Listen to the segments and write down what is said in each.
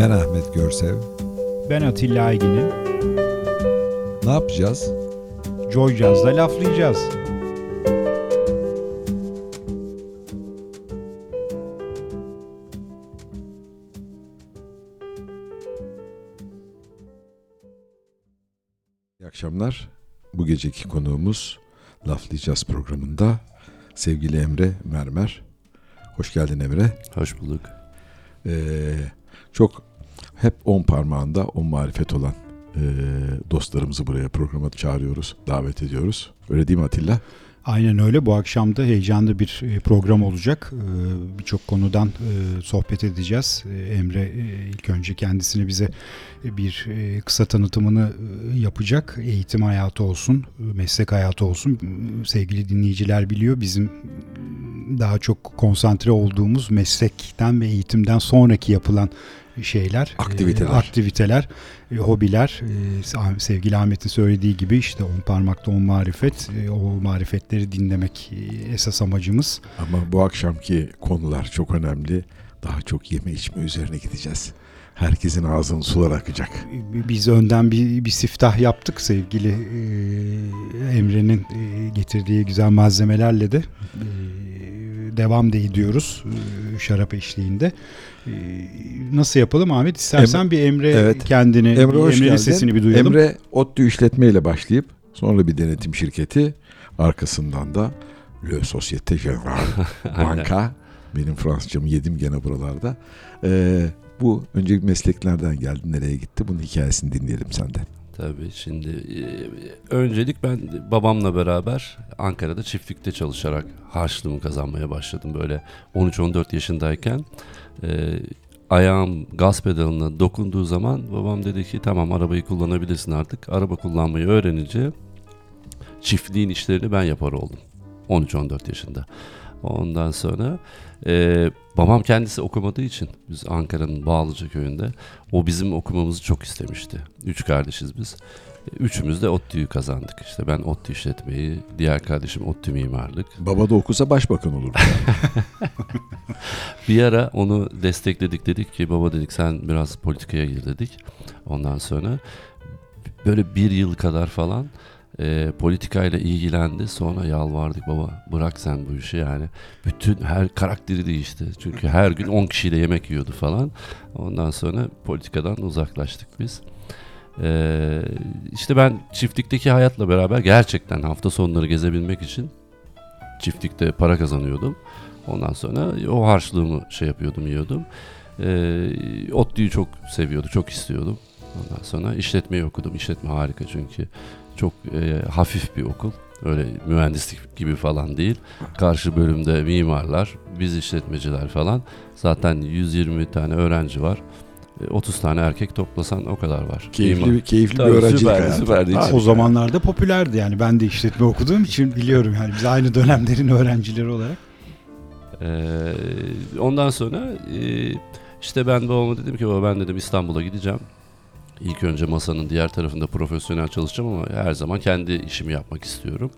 Ben Ahmet Görsev. Ben Atilla Aygin'im. Ne yapacağız? Joy Jazz'da laflayacağız. İyi akşamlar. Bu geceki konuğumuz Laflayacağız programında sevgili Emre Mermer. Hoş geldin Emre. Hoş bulduk. Ee, çok hep on parmağında on marifet olan e, dostlarımızı buraya programa çağırıyoruz, davet ediyoruz. Öyle değil mi Atilla? Aynen öyle. Bu akşam da heyecanlı bir program olacak. Birçok konudan sohbet edeceğiz. Emre ilk önce kendisini bize bir kısa tanıtımını yapacak. Eğitim hayatı olsun, meslek hayatı olsun. Sevgili dinleyiciler biliyor bizim daha çok konsantre olduğumuz meslekten ve eğitimden sonraki yapılan şeyler, Aktiviteler. e, aktiviteler, e, hobiler. E, sevgili Ahmet'in söylediği gibi işte on parmakta on marifet, e, o marifetleri dinlemek e, esas amacımız. Ama bu akşamki konular çok önemli. Daha çok yeme içme üzerine gideceğiz. Herkesin ağzının sular akacak. E, Biz önden bir, bir siftah yaptık sevgili e, Emre'nin e, getirdiği güzel malzemelerle de e, devam da ediyoruz e, şarap eşliğinde. E, nasıl yapalım Ahmet? İstersen bir Emre Evet. kendini, Emre Emre'nin geldin. sesini bir duyalım. Emre ODTÜ işletmeyle başlayıp sonra bir denetim şirketi arkasından da Le Société Générale Banka. Benim Fransızcamı yedim gene buralarda. Ee, bu önceki mesleklerden geldi nereye gitti bunun hikayesini dinleyelim senden. Tabii şimdi e, öncelik ben babamla beraber Ankara'da çiftlikte çalışarak harçlığımı kazanmaya başladım. Böyle 13-14 yaşındayken e, ayağım gaz pedalına dokunduğu zaman babam dedi ki tamam arabayı kullanabilirsin artık. Araba kullanmayı öğrenince çiftliğin işlerini ben yapar oldum. 13-14 yaşında. Ondan sonra e, babam kendisi okumadığı için biz Ankara'nın Bağlıca köyünde o bizim okumamızı çok istemişti. Üç kardeşiz biz. E, Üçümüz de ODTÜ'yü kazandık. İşte ben ODTÜ işletmeyi, diğer kardeşim ODTÜ mimarlık. Baba da okusa başbakan olur. Bir ara onu destekledik dedik ki baba dedik sen biraz politikaya gir dedik. Ondan sonra böyle bir yıl kadar falan e, politikayla ilgilendi. Sonra yalvardık baba bırak sen bu işi yani. Bütün her karakteri değişti. Çünkü her gün 10 kişiyle yemek yiyordu falan. Ondan sonra politikadan uzaklaştık biz. E, işte ben çiftlikteki hayatla beraber gerçekten hafta sonları gezebilmek için çiftlikte para kazanıyordum. Ondan sonra o harçlığımı şey yapıyordum, yiyordum. Ee, ODTÜ'yü çok seviyordu, çok istiyordum. Ondan sonra işletmeyi okudum. İşletme harika çünkü çok e, hafif bir okul. Öyle mühendislik gibi falan değil. Karşı bölümde mimarlar, biz işletmeciler falan. Zaten 120 tane öğrenci var. E, 30 tane erkek toplasan o kadar var. keyifli bir, keyifli bir Tabii, öğrencilik süperdi, hayatı. süperdi. Ha, o zamanlarda popülerdi yani ben de işletme okuduğum için biliyorum yani biz aynı dönemlerin öğrencileri olarak. Ee, ondan sonra e, işte ben babama dedim ki baba ben dedim İstanbul'a gideceğim. İlk önce masanın diğer tarafında profesyonel çalışacağım ama her zaman kendi işimi yapmak istiyorum.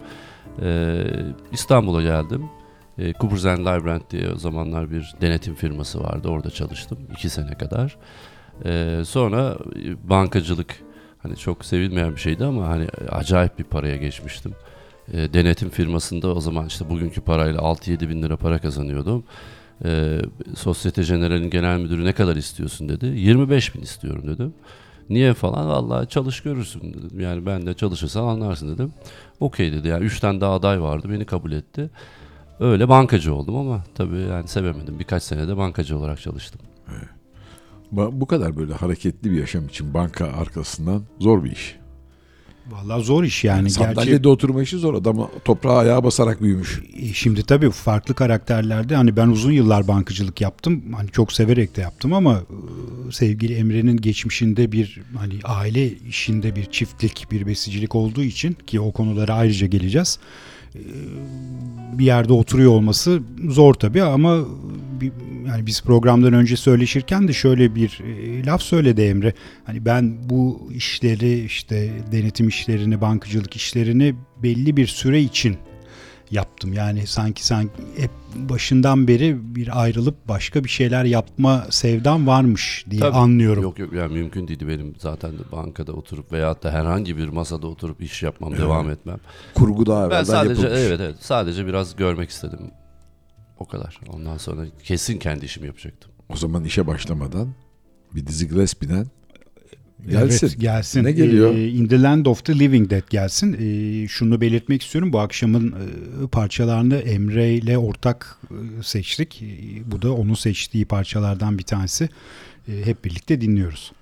Ee, İstanbul'a geldim. E, Coopers and diye o zamanlar bir denetim firması vardı. Orada çalıştım iki sene kadar. Ee, sonra e, bankacılık hani çok sevilmeyen bir şeydi ama hani acayip bir paraya geçmiştim. E, denetim firmasında o zaman işte bugünkü parayla 6-7 bin lira para kazanıyordum. E, Sosyete General'in genel müdürü ne kadar istiyorsun dedi. 25 bin istiyorum dedim. Niye falan vallahi çalış görürsün dedim. Yani ben de çalışırsan anlarsın dedim. Okey dedi yani 3 tane daha aday vardı beni kabul etti. Öyle bankacı oldum ama tabii yani sevemedim. Birkaç senede bankacı olarak çalıştım. Bu bu kadar böyle hareketli bir yaşam için banka arkasından zor bir iş. Vallahi zor iş yani. Gerçi Sandalyede oturma işi zor. Adam toprağa ayağa basarak büyümüş. E, Şimdi tabii farklı karakterlerde hani ben uzun yıllar bankacılık yaptım. Hani çok severek de yaptım ama e, sevgili Emre'nin geçmişinde bir hani aile işinde bir çiftlik, bir besicilik olduğu için ki o konulara ayrıca geleceğiz. E, Bir yerde oturuyor olması zor tabii ama yani biz programdan önce söyleşirken de şöyle bir e, laf söyledi Emre. Hani ben bu işleri işte denetim işlerini, bankacılık işlerini belli bir süre için yaptım. Yani sanki sen hep başından beri bir ayrılıp başka bir şeyler yapma sevdan varmış diye Tabii. anlıyorum. Yok yok yani mümkün değildi benim zaten de bankada oturup veyahut da herhangi bir masada oturup iş yapmam, Evet. devam etmem. Kurgu daha Ben evvelden sadece yapılmış. evet evet sadece biraz görmek istedim. O kadar. Ondan sonra kesin kendi işimi yapacaktım. O zaman işe başlamadan bir dizi Gillespie'den gelsin. Evet, gelsin. Ne geliyor? Ee, In the Land of the Living Dead gelsin. Ee, şunu belirtmek istiyorum. Bu akşamın e, parçalarını Emre ile ortak e, seçtik. Ee, bu da onun seçtiği parçalardan bir tanesi. Ee, hep birlikte dinliyoruz.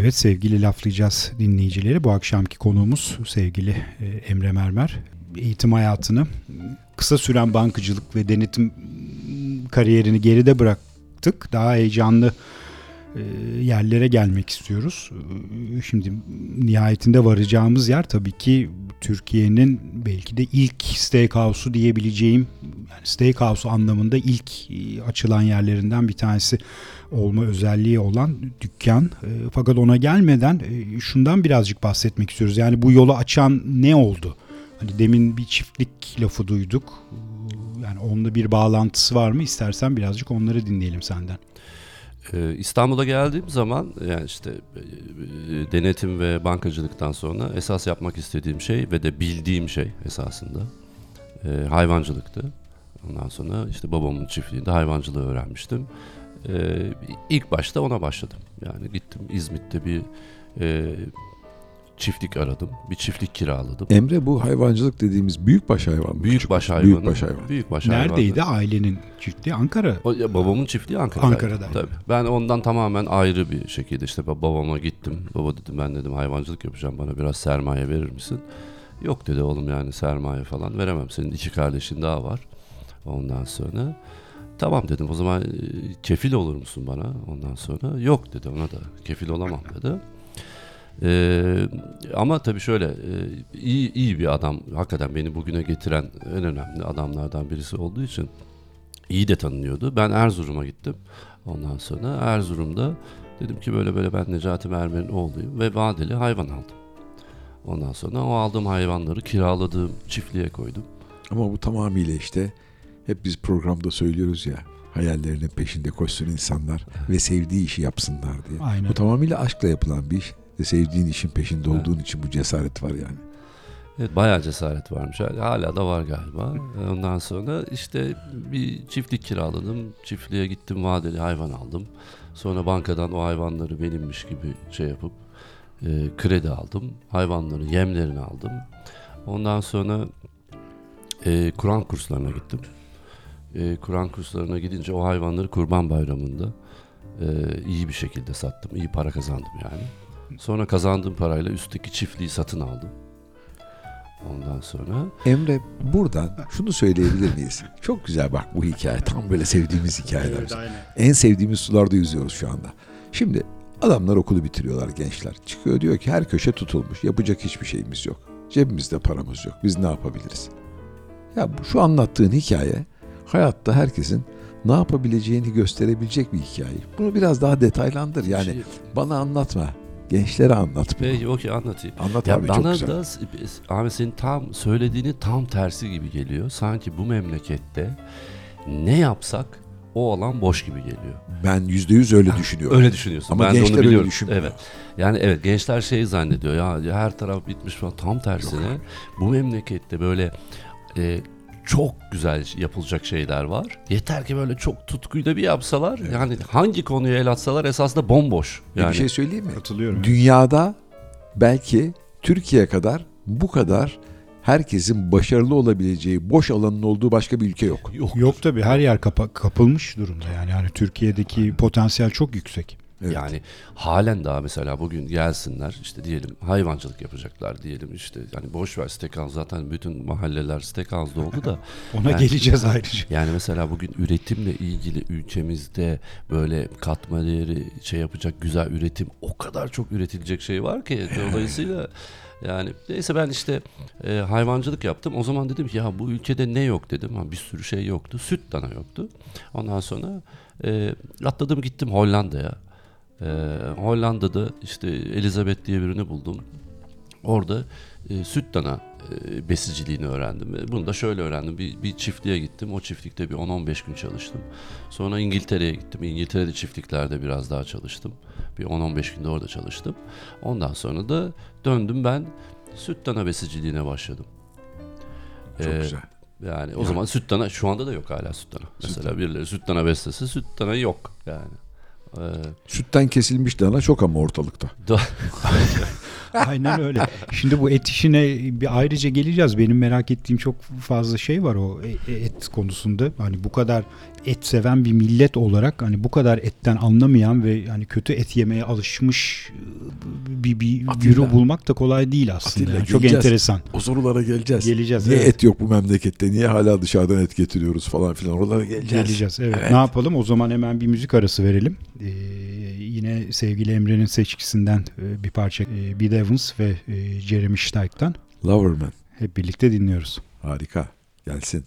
Evet sevgili laflayacağız dinleyicileri. Bu akşamki konuğumuz sevgili e, Emre Mermer. Eğitim hayatını, kısa süren bankacılık ve denetim kariyerini geride bıraktık. Daha heyecanlı e, yerlere gelmek istiyoruz. E, Şimdi nihayetinde varacağımız yer tabii ki Türkiye'nin belki de ilk steakhouse'u diyebileceğim yani steakhouse anlamında ilk açılan yerlerinden bir tanesi olma özelliği olan dükkan. E, Fakat ona gelmeden e, şundan birazcık bahsetmek istiyoruz. Yani bu yolu açan ne oldu? Hani demin bir çiftlik lafı duyduk. E, Yani onunla bir bağlantısı var mı? İstersen birazcık onları dinleyelim senden. İstanbul'a geldiğim zaman yani işte denetim ve bankacılıktan sonra esas yapmak istediğim şey ve de bildiğim şey esasında hayvancılıktı. Ondan sonra işte babamın çiftliğinde hayvancılığı öğrenmiştim. E, ilk başta ona başladım. Yani gittim İzmit'te bir e, çiftlik aradım. Bir çiftlik kiraladım. Emre bu hayvancılık dediğimiz büyükbaş hayvan mı? Büyükbaş hayvanı. Büyükbaş hayvan. Büyükbaş hayvanı. Neredeydi ailenin çiftliği? Ankara. O, ya babamın çiftliği Ankara'da. Ankara'daydı. Tabii. Ben ondan tamamen ayrı bir şekilde işte ba- babama gittim. Baba dedim ben dedim hayvancılık yapacağım bana biraz sermaye verir misin? Yok dedi oğlum yani sermaye falan veremem. Senin iki kardeşin daha var. Ondan sonra tamam dedim o zaman e, kefil olur musun bana? Ondan sonra yok dedi ona da kefil olamam dedi. Ee, ama tabii şöyle e, iyi iyi bir adam hakikaten beni bugüne getiren en önemli adamlardan birisi olduğu için iyi de tanınıyordu. Ben Erzurum'a gittim. Ondan sonra Erzurum'da dedim ki böyle böyle ben Necati Mermer'in oğluyum ve vadeli hayvan aldım. Ondan sonra o aldığım hayvanları kiraladığım çiftliğe koydum. Ama bu tamamıyla işte hep biz programda söylüyoruz ya hayallerinin peşinde koşsun insanlar ve sevdiği işi yapsınlar diye. Aynen. Bu tamamıyla aşkla yapılan bir iş ve sevdiğin işin peşinde Evet. olduğun için bu cesaret var yani. Evet bayağı cesaret varmış. Hala da var galiba. Ondan sonra işte bir çiftlik kiraladım. Çiftliğe gittim vadeli hayvan aldım. Sonra bankadan o hayvanları benimmiş gibi şey yapıp e, kredi aldım. Hayvanların yemlerini aldım. Ondan sonra e, Kur'an kurslarına gittim. E, Kur'an kurslarına gidince o hayvanları Kurban Bayramı'nda e, iyi bir şekilde sattım. İyi para kazandım yani. Sonra kazandığım parayla üstteki çiftliği satın aldım. Ondan sonra Emre buradan şunu söyleyebilir miyiz? Çok güzel bak bu hikaye. Tam böyle sevdiğimiz hikayeler. bizim. En sevdiğimiz sularda yüzüyoruz şu anda. Şimdi adamlar okulu bitiriyorlar gençler. Çıkıyor diyor ki her köşe tutulmuş. Yapacak hiçbir şeyimiz yok. Cebimizde paramız yok. Biz ne yapabiliriz? Ya bu şu anlattığın hikaye hayatta herkesin ne yapabileceğini gösterebilecek bir hikaye. Bunu biraz daha detaylandır. Yani Şey- bana anlatma. Gençlere anlat bunu. Peki okey anlatayım. Anlat Ya abi çok bana güzel. da abi senin tam söylediğini tam tersi gibi geliyor. Sanki bu memlekette ne yapsak o alan boş gibi geliyor. Ben yüzde yüz öyle düşünüyorum. Öyle düşünüyorsun. Ama ben de gençler onu öyle biliyorum. düşünmüyor. Evet. Yani evet gençler şey zannediyor ya her taraf bitmiş falan tam tersine. Bu memlekette böyle e, çok güzel yapılacak şeyler var. Yeter ki böyle çok tutkuyla bir yapsalar. Yani hangi konuya el atsalar esasında bomboş. Bir Yani şey söyleyeyim mi? Katılıyorum. Dünyada belki Türkiye kadar bu kadar herkesin başarılı olabileceği boş alanın olduğu başka bir ülke yok. yok. Yok tabii her yer kapa- kapılmış durumda yani. Yani Türkiye'deki potansiyel çok yüksek. Evet. Yani halen daha mesela bugün gelsinler işte diyelim hayvancılık yapacaklar diyelim işte yani boş ver steakhouse zaten bütün mahalleler steakhouse oldu da Ona Yani- geleceğiz ayrıca. yani mesela bugün üretimle ilgili ülkemizde böyle katma değeri şey yapacak güzel üretim o kadar çok üretilecek şey var ki dolayısıyla yani neyse ben işte e, hayvancılık yaptım. O zaman dedim ki ya bu ülkede ne yok dedim. Ha, bir sürü şey yoktu. Süt dana yoktu. Ondan sonra e, atladım gittim Hollanda'ya. E, Hollanda'da işte Elizabeth diye birini buldum. Orada e, süt dana e, besiciliğini öğrendim. E, Bunu da şöyle öğrendim. Bir, bir çiftliğe gittim. O çiftlikte bir 10-15 gün çalıştım. Sonra İngiltere'ye gittim. İngiltere'de çiftliklerde biraz daha çalıştım. Bir 10-15 günde orada çalıştım. Ondan sonra da döndüm ben süt dana besiciliğine başladım. Çok Ee, güzel. Yani o zaman süt dana şu anda da yok hala süt dana. Mesela dana. birileri süt dana beslese süt dana yok yani. Ee, Sütten kesilmiş dana çok ama ortalıkta. Aynen öyle. Şimdi bu et işine bir ayrıca geleceğiz. Benim merak ettiğim çok fazla şey var o e- et konusunda. Hani bu kadar et seven bir millet olarak hani bu kadar etten anlamayan ve hani kötü et yemeye alışmış e, bir, bir güruh bulmak da kolay değil aslında. Atilla, Yani çok geleceğiz. enteresan. O sorulara geleceğiz. Geleceğiz. Niye evet. et yok bu memlekette? Niye hala dışarıdan et getiriyoruz falan filan. Oralara geleceğiz. Geleceğiz. Evet. Evet. Ne yapalım? O zaman hemen bir müzik arası verelim. Ee, yine sevgili Emre'nin seçkisinden e, bir parça e, Bid Evans ve e, Jeremy Steig'dan Loverman. hep birlikte dinliyoruz. Harika. Gelsin.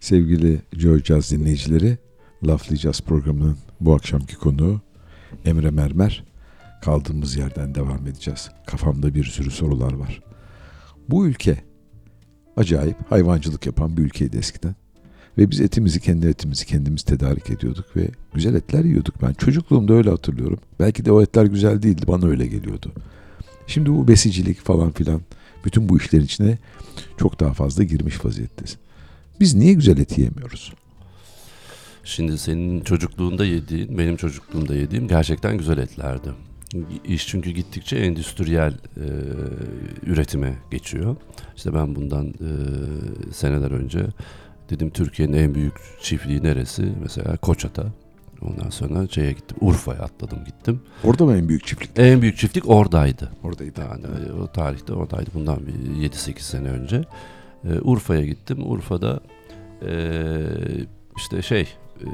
Sevgili Joy Jazz dinleyicileri, Laflayacağız programının bu akşamki konuğu Emre Mermer. Kaldığımız yerden devam edeceğiz. Kafamda bir sürü sorular var. Bu ülke acayip hayvancılık yapan bir ülkeydi eskiden. Ve biz etimizi kendi etimizi kendimiz tedarik ediyorduk ve güzel etler yiyorduk. Ben çocukluğumda öyle hatırlıyorum. Belki de o etler güzel değildi bana öyle geliyordu. Şimdi bu besicilik falan filan bütün bu işlerin içine çok daha fazla girmiş vaziyettesin. Biz niye güzel et yiyemiyoruz? Şimdi senin çocukluğunda yediğin, benim çocukluğumda yediğim gerçekten güzel etlerdi. İş çünkü gittikçe endüstriyel e, üretime geçiyor. İşte ben bundan e, seneler önce dedim Türkiye'nin en büyük çiftliği neresi? Mesela Koçata. Ondan sonra şeye gittim. Urfa'ya atladım gittim. Orada mı en büyük çiftlik? En büyük çiftlik oradaydı. Oradaydı. Yani e, o tarihte oradaydı. Bundan bir 7-8 sene önce. E, Urfa'ya gittim. Urfa'da e, işte şey e,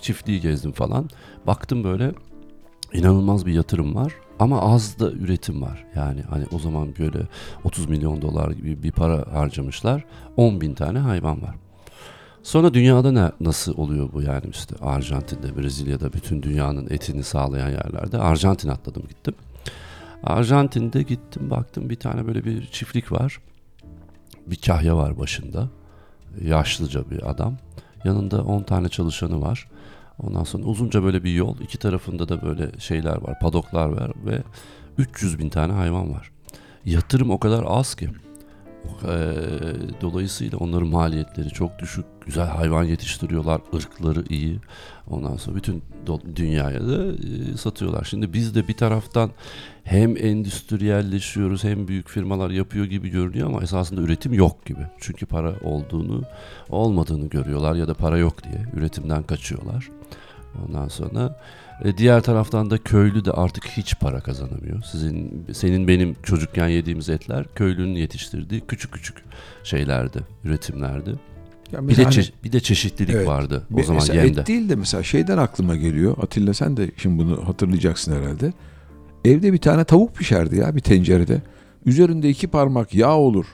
çiftliği gezdim falan. Baktım böyle inanılmaz bir yatırım var ama az da üretim var. Yani hani o zaman böyle 30 milyon dolar gibi bir para harcamışlar. 10 bin tane hayvan var. Sonra dünyada ne, nasıl oluyor bu yani işte Arjantin'de, Brezilya'da bütün dünyanın etini sağlayan yerlerde Arjantin atladım gittim. Arjantin'de gittim baktım bir tane böyle bir çiftlik var. Bir kahya var başında. Yaşlıca bir adam. Yanında 10 tane çalışanı var. Ondan sonra uzunca böyle bir yol. iki tarafında da böyle şeyler var, padoklar var ve 300 bin tane hayvan var. Yatırım o kadar az ki. Eee, dolayısıyla onların maliyetleri çok düşük. Güzel hayvan yetiştiriyorlar. ırkları iyi. Ondan sonra bütün dünyaya da e, satıyorlar. Şimdi biz de bir taraftan hem endüstriyelleşiyoruz hem büyük firmalar yapıyor gibi görünüyor ama esasında üretim yok gibi. Çünkü para olduğunu olmadığını görüyorlar ya da para yok diye üretimden kaçıyorlar. Ondan sonra e, diğer taraftan da köylü de artık hiç para kazanamıyor. Sizin senin benim çocukken yediğimiz etler köylünün yetiştirdiği küçük küçük şeylerdi, üretimlerdi. Ya Bir de çe- bir de çeşitlilik Evet. vardı o Bir- zaman mesela yemde. Et değil de mesela şeyden aklıma geliyor. Atilla sen de şimdi bunu hatırlayacaksın herhalde. Evde bir tane tavuk pişerdi ya bir tencerede. Üzerinde iki parmak yağ olur.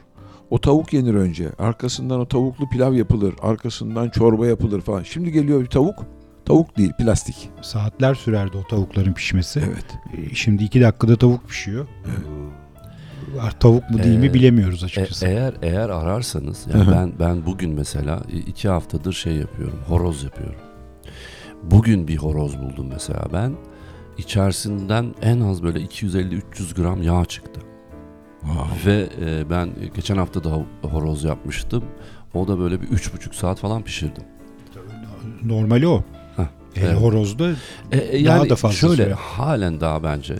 O tavuk yenir önce. Arkasından o tavuklu pilav yapılır. Arkasından çorba yapılır falan. Şimdi geliyor bir tavuk. Tavuk değil plastik. Saatler sürerdi o tavukların pişmesi. Evet. E, Şimdi iki dakikada tavuk pişiyor. E, Tavuk mu değil mi Ee, bilemiyoruz E- açıkçası. eğer eğer ararsanız yani ben ben bugün mesela iki haftadır şey yapıyorum. Horoz yapıyorum. Bugün bir horoz buldum mesela ben. İçerisinden en az böyle 250-300 gram yağ çıktı. Wow. Ve e, ben geçen hafta da horoz yapmıştım. O da böyle bir üç buçuk saat falan pişirdim. Normali o. Heh, Hele evet. horozda E, e, Daha yani da fazla şöyle süre. halen daha bence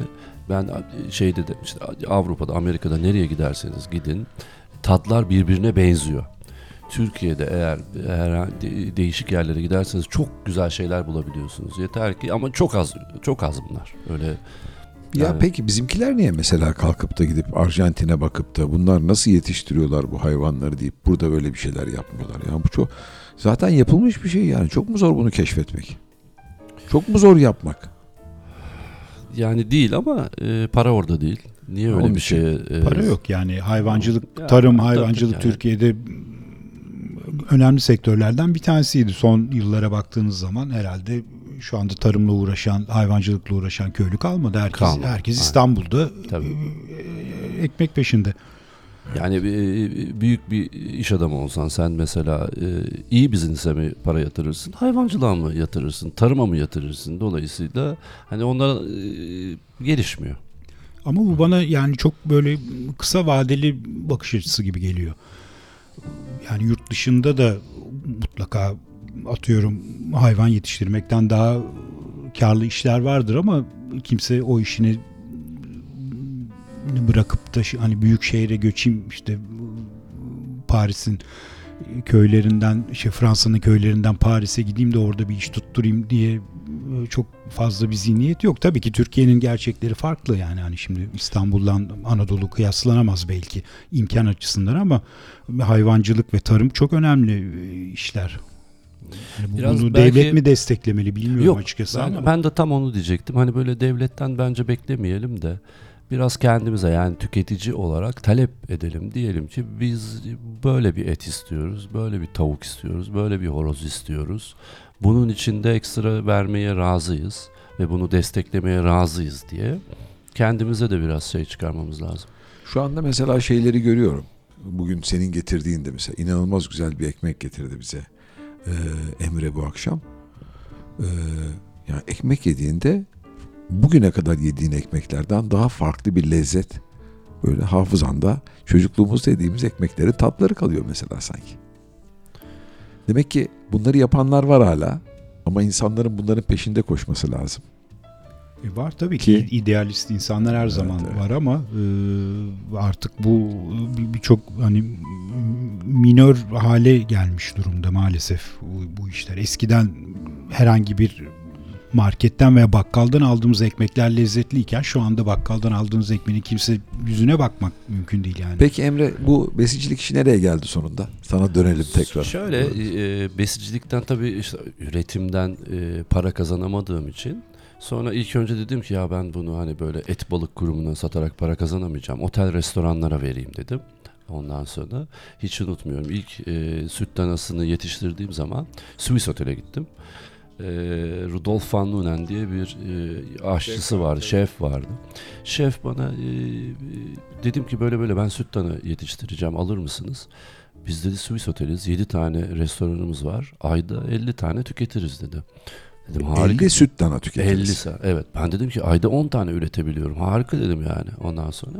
ben e, şeyde de işte Avrupa'da Amerika'da nereye giderseniz gidin tatlar birbirine benziyor. Türkiye'de eğer de- değişik yerlere giderseniz çok güzel şeyler bulabiliyorsunuz. Yeter ki ama çok az çok az bunlar. Öyle Ya Yani- peki bizimkiler niye mesela kalkıp da gidip Arjantin'e bakıp da bunlar nasıl yetiştiriyorlar bu hayvanları deyip burada böyle bir şeyler yapmıyorlar. Yani bu çok zaten yapılmış bir şey yani. Çok mu zor bunu keşfetmek? Çok mu zor yapmak? Yani değil ama e, para orada değil. Niye öyle Onun bir şeye e, para yok yani hayvancılık, Ya, tarım, hayvancılık yani. Türkiye'de önemli sektörlerden bir tanesiydi. Son yıllara baktığınız zaman herhalde şu anda tarımla uğraşan, hayvancılıkla uğraşan köylü kalmadı. Herkes Kalmadı, herkes. İstanbul'da Tabii. e, ekmek peşinde. Yani bir- büyük bir iş adamı olsan sen mesela e, iyi biznise mi para yatırırsın, hayvancılığa mı yatırırsın, tarıma mı yatırırsın? Dolayısıyla hani onlar e, gelişmiyor. Ama bu bana yani çok böyle kısa vadeli bakış açısı gibi geliyor. Yani yurt dışında da mutlaka atıyorum hayvan yetiştirmekten daha karlı işler vardır ama kimse o işini bırakıp da hani büyük şehre göçeyim işte Paris'in köylerinden işte Fransa'nın köylerinden Paris'e gideyim de orada bir iş tutturayım diye e, çok fazla bir zihniyet yok. Tabii ki Türkiye'nin gerçekleri farklı yani hani şimdi İstanbul'dan Anadolu kıyaslanamaz belki imkan açısından ama hayvancılık ve tarım çok önemli e, işler. Yani Biraz bunu belki- devlet mi desteklemeli bilmiyorum Yok açıkçası ben, ama. ben de tam onu diyecektim. Hani böyle devletten bence beklemeyelim de biraz kendimize yani tüketici olarak talep edelim. Diyelim ki biz böyle bir et istiyoruz, böyle bir tavuk istiyoruz, böyle bir horoz istiyoruz. Bunun için de ekstra vermeye razıyız ve bunu desteklemeye razıyız diye kendimize de biraz şey çıkarmamız lazım. Şu anda mesela şeyleri görüyorum. Bugün senin getirdiğinde mesela inanılmaz güzel bir ekmek getirdi bize Ee, Emre bu akşam. Ee, yani ekmek yediğinde bugüne kadar yediğin ekmeklerden daha farklı bir lezzet böyle hafızanda çocukluğumuzda yediğimiz ekmeklerin tatları kalıyor mesela sanki. Demek ki bunları yapanlar var hala ama insanların bunların peşinde koşması lazım. E var tabii ki, Ki- idealist insanlar her zaman evet. var ama e, artık bu bir- birçok hani minör hale gelmiş durumda maalesef bu, bu işler. Eskiden herhangi bir marketten veya bakkaldan aldığımız ekmekler lezzetliyken şu anda bakkaldan aldığınız ekmeğin kimse yüzüne bakmak mümkün değil yani. Peki Emre bu besicilik işi nereye geldi sonunda? Sana dönelim tekrar. Şöyle e, besicilikten tabii işte üretimden e, para kazanamadığım için sonra ilk önce dedim ki ya ben bunu hani böyle et balık kurumuna satarak para kazanamayacağım. Otel restoranlara vereyim dedim. Ondan sonra hiç unutmuyorum ilk e, süt danasını yetiştirdiğim zaman Swiss Otel'e gittim. E, Rudolf van Nunen diye bir e, aşçısı vardı, şef vardı. Şef bana e, dedim ki böyle böyle ben süt dana yetiştireceğim alır mısınız? Biz dedi Swiss Oteliz 7 tane restoranımız var. Ayda 50 tane tüketiriz dedi. Dedim harika. 50 süt dana tüketiriz. 50 sa- evet. Ben dedim ki ayda 10 tane üretebiliyorum. Harika dedim yani ondan sonra.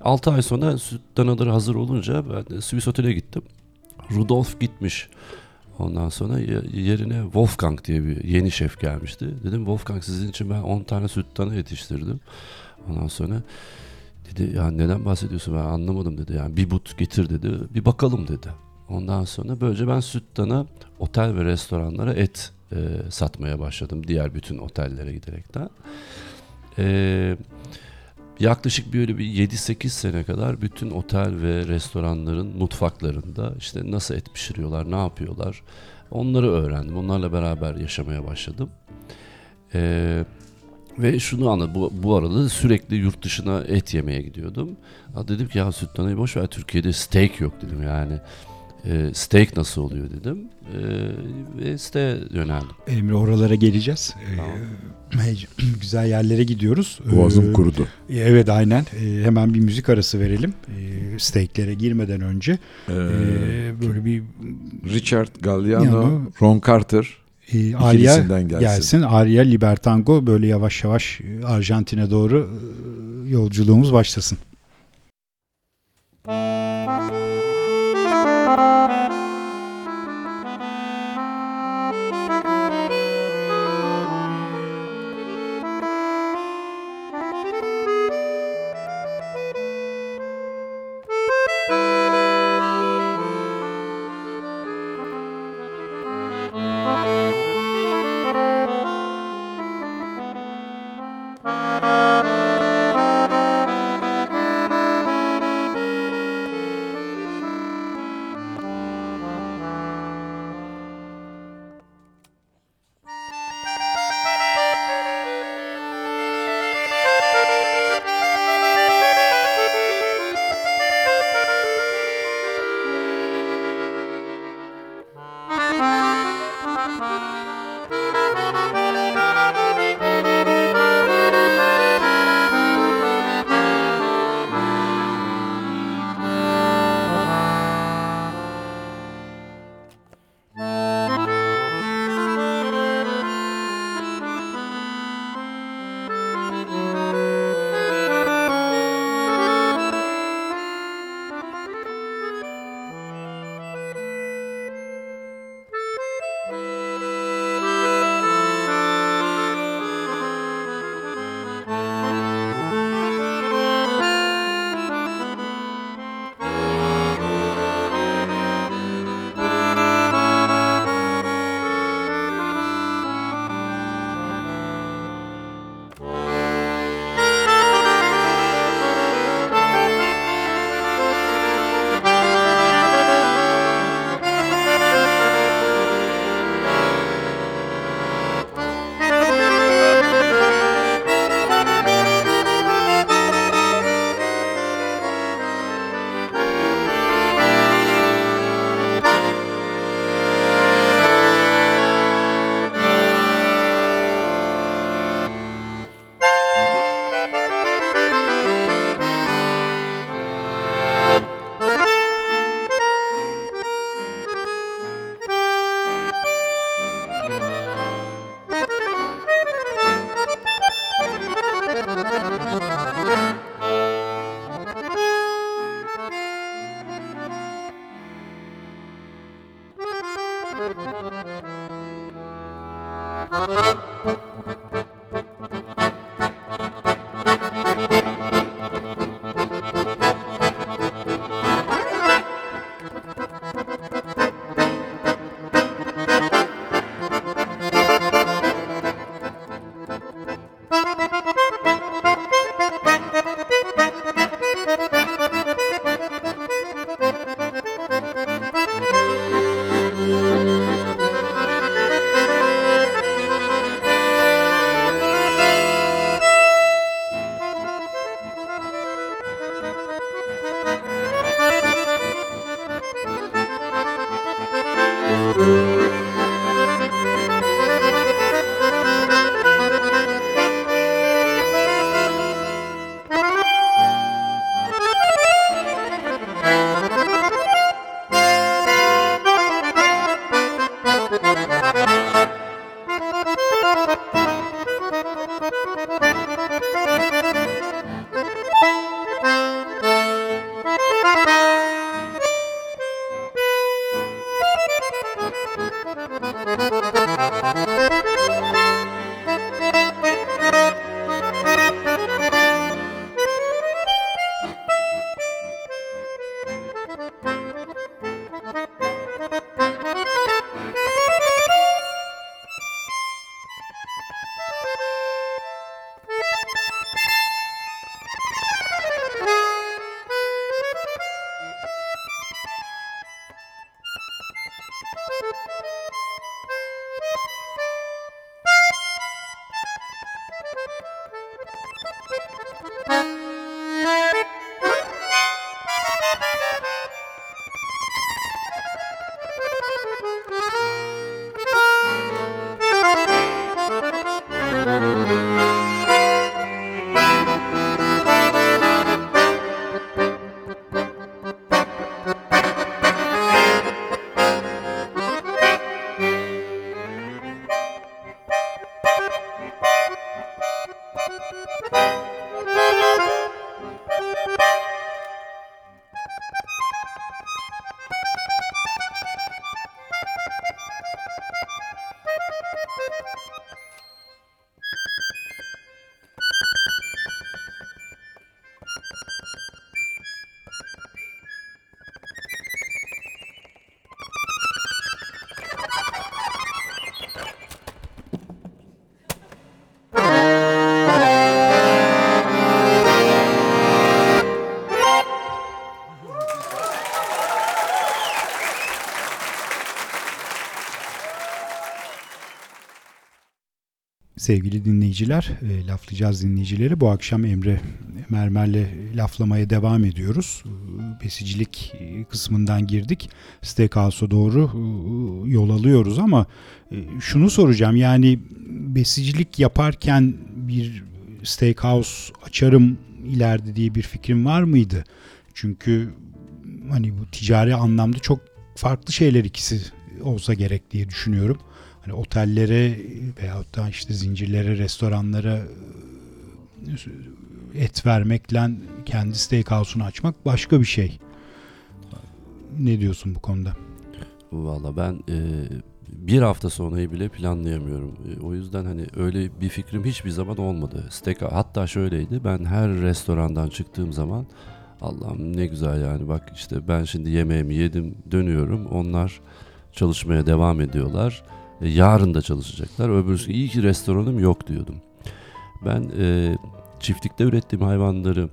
6 ay sonra süt danaları hazır olunca ben de Swiss Otel'e gittim. Rudolf gitmiş. Ondan sonra ye- yerine Wolfgang diye bir yeni şef gelmişti. Dedim Wolfgang sizin için ben 10 tane süt dana yetiştirdim. Ondan sonra dedi ya neden bahsediyorsun ben anlamadım dedi. Yani bir but getir dedi. Bir bakalım dedi. Ondan sonra böylece ben süt dana otel ve restoranlara et e, satmaya başladım. Diğer bütün otellere giderekten. E, yaklaşık böyle bir 7-8 sene kadar bütün otel ve restoranların mutfaklarında işte nasıl et pişiriyorlar, ne yapıyorlar onları öğrendim. Onlarla beraber yaşamaya başladım. E, ve şunu anladım. Bu, bu arada da sürekli yurt dışına et yemeye gidiyordum. Ya dedim ki ya süt danayı boş ver Türkiye'de steak yok dedim yani. E, steak nasıl oluyor dedim. E, ve siteye yöneldim. Emre oralara geleceğiz. Ee, Tamam. güzel yerlere gidiyoruz. Boğazım Ee, kurudu. Evet aynen. Ee, hemen bir müzik arası verelim. Ee, steaklere girmeden önce. Ee, Ee, böyle bir Richard Galliano, Ron Carter e, Arya gelsin. gelsin. Arya Libertango böyle yavaş yavaş e, Arjantin'e doğru e, yolculuğumuz başlasın. Sevgili dinleyiciler, e, laflayacağız dinleyicileri. Bu akşam Emre Mermer'le laflamaya devam ediyoruz. E, Besicilik e, kısmından girdik. Steakhouse'a doğru e, yol alıyoruz ama şunu soracağım. Yani besicilik yaparken bir steakhouse açarım ileride diye bir fikrim var mıydı? Çünkü hani bu ticari anlamda çok farklı şeyler ikisi olsa gerek diye düşünüyorum. Hani otellere veyahut da işte zincirlere, restoranlara e, et vermekle kendi steakhouse'unu açmak başka bir şey. Ne diyorsun bu konuda? Valla ben e, bir hafta sonrayı bile planlayamıyorum. E, o yüzden hani öyle bir fikrim hiçbir zaman olmadı. Steak hatta şöyleydi. Ben her restorandan çıktığım zaman Allah'ım ne güzel yani bak işte ben şimdi yemeğimi yedim dönüyorum. Onlar çalışmaya devam ediyorlar. E, yarın da çalışacaklar. Öbürsü iyi ki restoranım yok diyordum. Ben e, çiftlikte ürettiğim hayvanları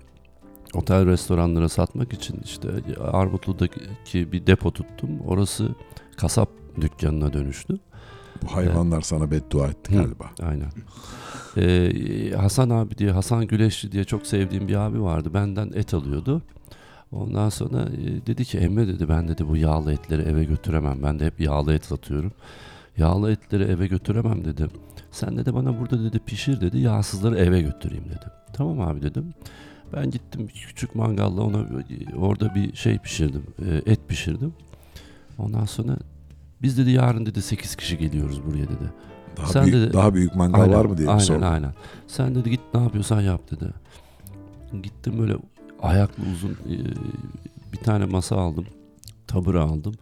otel restoranlara satmak için işte Armutlu'daki bir depo tuttum. Orası kasap dükkanına dönüştü. Bu hayvanlar sana beddua etti Hı. galiba. Aynen. Ee, Hasan abi diye, Hasan Güleşçi diye çok sevdiğim bir abi vardı. Benden et alıyordu. Ondan sonra e, dedi ki Emre dedi ben dedi bu yağlı etleri eve götüremem. Ben de hep yağlı et satıyorum. Yağlı etleri eve götüremem dedi. Sen dedi bana burada dedi pişir dedi. Yağsızları eve götüreyim dedi. Tamam abi dedim. Ben gittim küçük mangalla ona orada bir şey pişirdim. e, Et pişirdim. Ondan sonra biz dedi yarın dedi 8 kişi geliyoruz buraya dedi. Daha Sen büyük de- daha büyük mangal var mı diye aynen, sordum. Aynen Sen dedi git ne yapıyorsan yap dedi. Gittim böyle ayaklı uzun e, bir tane masa aldım. Tabur aldım.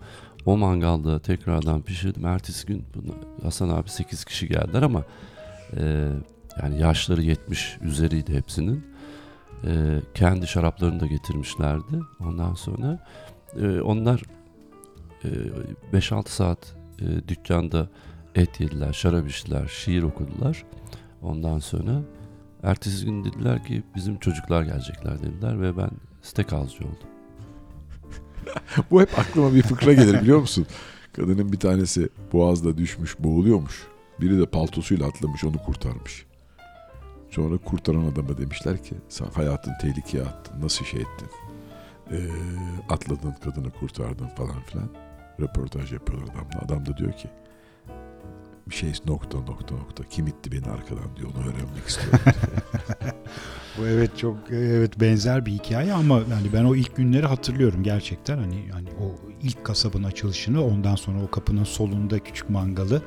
O mangalda tekrardan pişirdim. Ertesi gün Hasan abi 8 kişi geldiler ama e, yani yaşları 70 üzeriydi hepsinin. E, kendi şaraplarını da getirmişlerdi. Ondan sonra e, onlar e, 5-6 saat e, dükkanda et yediler, şarap içtiler, şiir okudular. Ondan sonra ertesi gün dediler ki bizim çocuklar gelecekler dediler ve ben steakhouse'cu oldum. Bu hep aklıma bir fıkra gelir biliyor musun? Kadının bir tanesi boğazda düşmüş, boğuluyormuş. Biri de paltosuyla atlamış, onu kurtarmış. Sonra kurtaran adama demişler ki sen hayatını tehlikeye attın, nasıl şey ettin? Ee, atladın, kadını kurtardın falan filan. Röportaj yapıyorlar adamla. Adam da diyor ki bir şey nokta nokta nokta. Kim itti beni arkadan diyor. Onu öğrenmek istiyorum. Bu evet çok evet benzer bir hikaye ama yani ben o ilk günleri hatırlıyorum gerçekten hani hani o ilk kasabın açılışını ondan sonra o kapının solunda küçük mangalı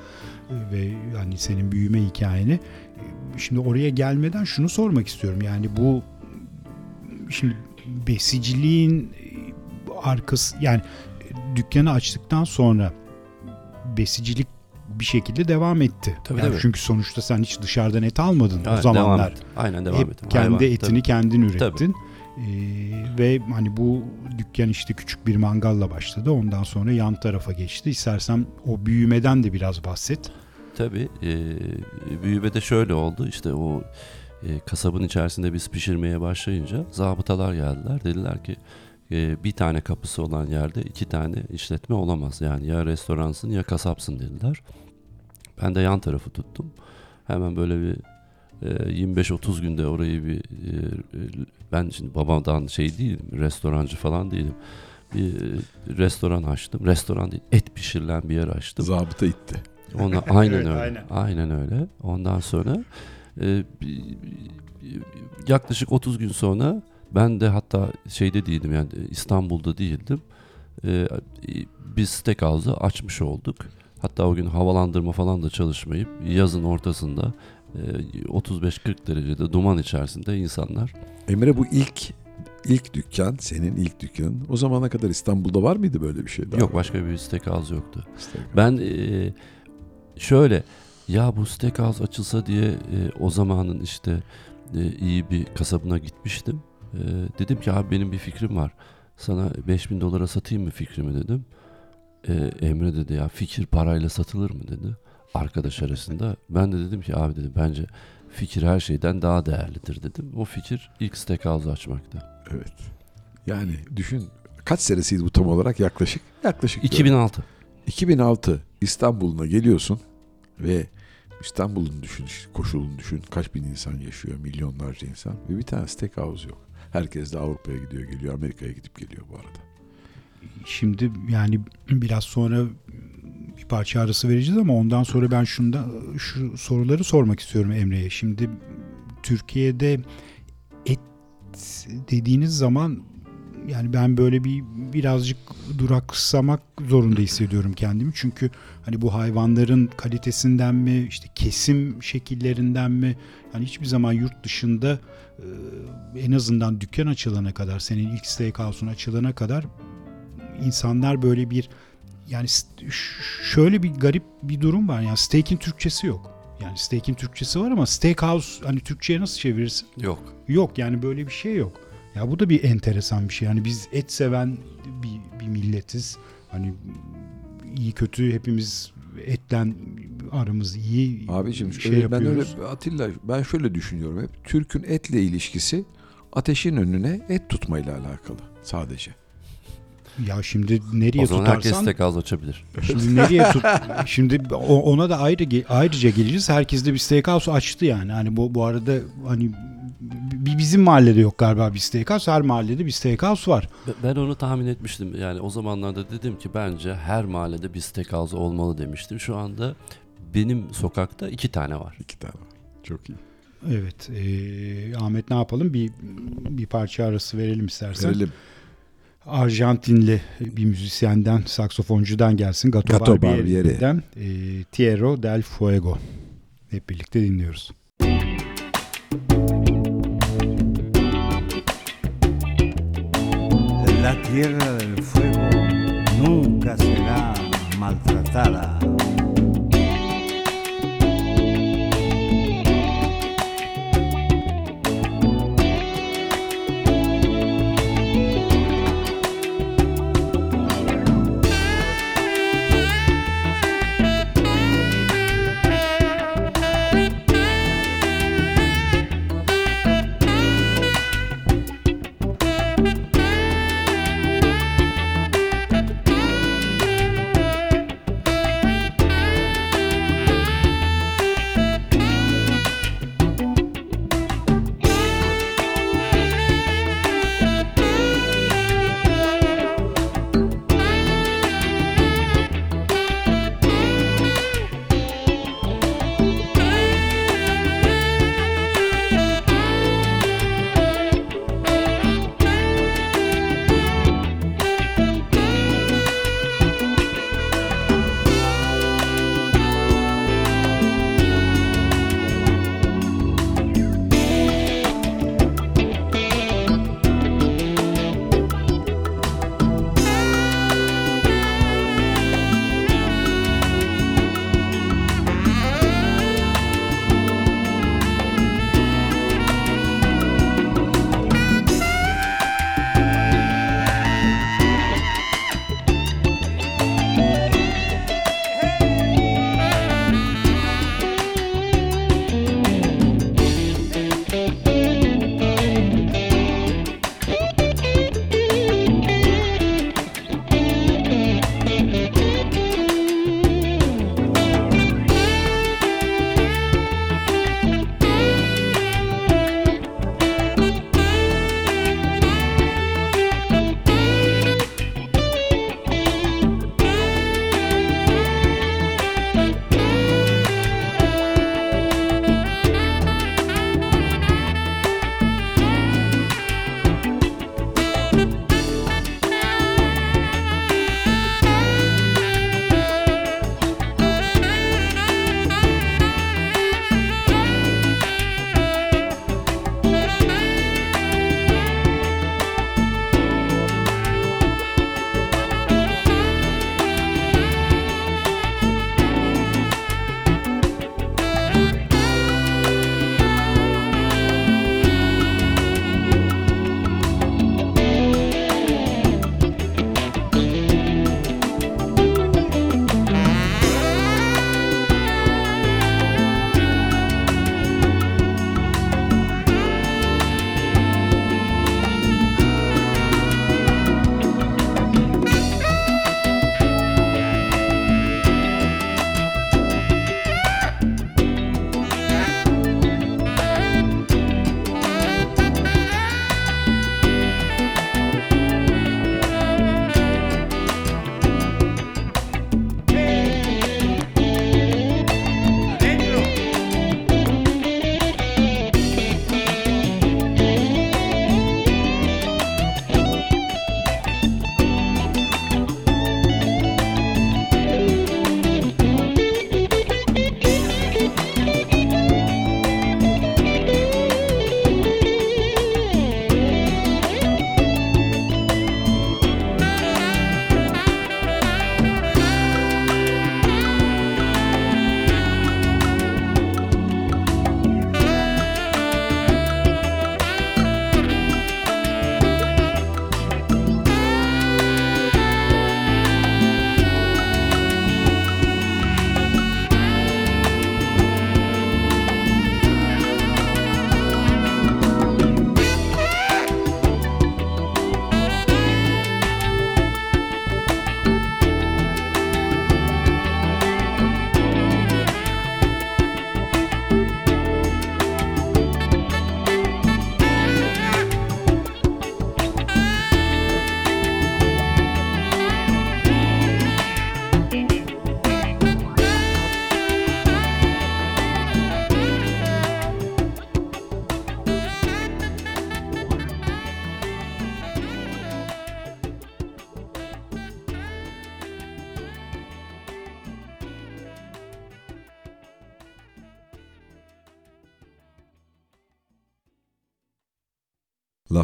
e, ve hani senin büyüme hikayeni. E, Şimdi oraya gelmeden şunu sormak istiyorum. Yani bu şimdi besiciliğin arkası yani dükkanı açtıktan sonra besicilik bir şekilde devam etti. Tabii, Yani tabii. çünkü sonuçta sen hiç dışarıdan et almadın o Evet, zamanlar. Devam et. Aynen devam Hep et. kendi Hayvan, etini tabii. kendin ürettin. Ee, ve hani bu dükkan işte küçük bir mangalla başladı. Ondan sonra yan tarafa geçti. İstersen o büyümeden de biraz bahset. Tabii. E, büyümede şöyle oldu. İşte o e, kasabın içerisinde biz pişirmeye başlayınca zabıtalar geldiler. Dediler ki e, bir tane kapısı olan yerde iki tane işletme olamaz. Yani ya restoransın ya kasapsın dediler. Ben de yan tarafı tuttum. Hemen böyle bir e, 25-30 günde orayı bir e, e, ben şimdi babamdan şey değilim, restorancı falan değilim. Bir e, restoran açtım. Restoran değil, et pişirilen bir yer açtım. Zabıta itti. Ona aynen Evet, öyle. aynen. Aynen. öyle. Ondan sonra e, bir- bir- yaklaşık 30 gün sonra ben de hatta şeyde değildim yani İstanbul'da değildim. E, biz steakhouse'u açmış olduk. Hatta o gün havalandırma falan da çalışmayıp yazın ortasında e, 35-40 derecede duman içerisinde insanlar Emre bu ilk ilk dükkan, senin ilk dükkanın. O zamana kadar İstanbul'da var mıydı böyle bir şey? Daha yok başka bir steakhouse yoktu. Steakhouse. Ben e, şöyle ya bu steakhouse açılsa diye e, o zamanın işte e, iyi bir kasabına gitmiştim. E, dedim ki abi benim bir fikrim var. Sana 5000 dolara satayım mı fikrimi dedim. E, Emre dedi ya fikir parayla satılır mı dedi. Arkadaş arasında. Ben de dedim ki abi dedim bence fikir her şeyden daha değerlidir dedim. O fikir ilk steakhouse açmaktı. Evet. Yani düşün kaç senesiydi bu tam olarak yaklaşık? Yaklaşık. 2006. 2006 İstanbul'una geliyorsun ve İstanbul'un düşün, koşulunu düşün. Kaç bin insan yaşıyor, milyonlarca insan ve bir tane steakhouse yok. Herkes de Avrupa'ya gidiyor geliyor, Amerika'ya gidip geliyor bu arada. Şimdi yani biraz sonra bir parça arası vereceğiz ama ondan sonra ben şunda şu soruları sormak istiyorum Emre'ye. Şimdi Türkiye'de et dediğiniz zaman yani ben böyle bir birazcık duraksamak zorunda hissediyorum kendimi. Çünkü hani bu hayvanların kalitesinden mi işte kesim şekillerinden mi yani hiçbir zaman yurt dışında en azından dükkan açılana kadar senin ilk steakhouse'un açılana kadar insanlar böyle bir yani şöyle bir garip bir durum var. Yani steak'in Türkçesi yok. Yani steak'in Türkçesi var ama steakhouse hani Türkçe'ye nasıl çevirirsin? Yok. Yok yani böyle bir şey yok. Ya bu da bir enteresan bir şey. Yani biz et seven bir, bir milletiz. Hani iyi kötü hepimiz etten aramız iyi. Abicim şey öyle, ben öyle Atilla ben şöyle düşünüyorum hep. Türk'ün etle ilişkisi ateşin önüne et tutmayla alakalı sadece. Ya şimdi nereye O zaman herkes tutarsan steakhouse açabilir. Şimdi nereye tut? Şimdi ona da ayrı ayrıca geleceğiz. Herkes de bir steakhouse açtı yani. Hani bu bu arada hani bir bizim mahallede yok galiba bir steakhouse. Her mahallede bir steakhouse var. Ben onu tahmin etmiştim. Yani o zamanlarda dedim ki bence her mahallede bir steakhouse olmalı demiştim. Şu anda benim sokakta iki tane var. İki tane var. Çok iyi. Evet. eee, Ahmet ne yapalım? Bir bir parça arası verelim istersen. Verelim. Arjantinli bir müzisyenden, saksofoncudan gelsin. Gato, Gato Barbieri'den eee, Tierra del Fuego. Hep birlikte dinliyoruz. La tierra del fuego nunca será maltratada.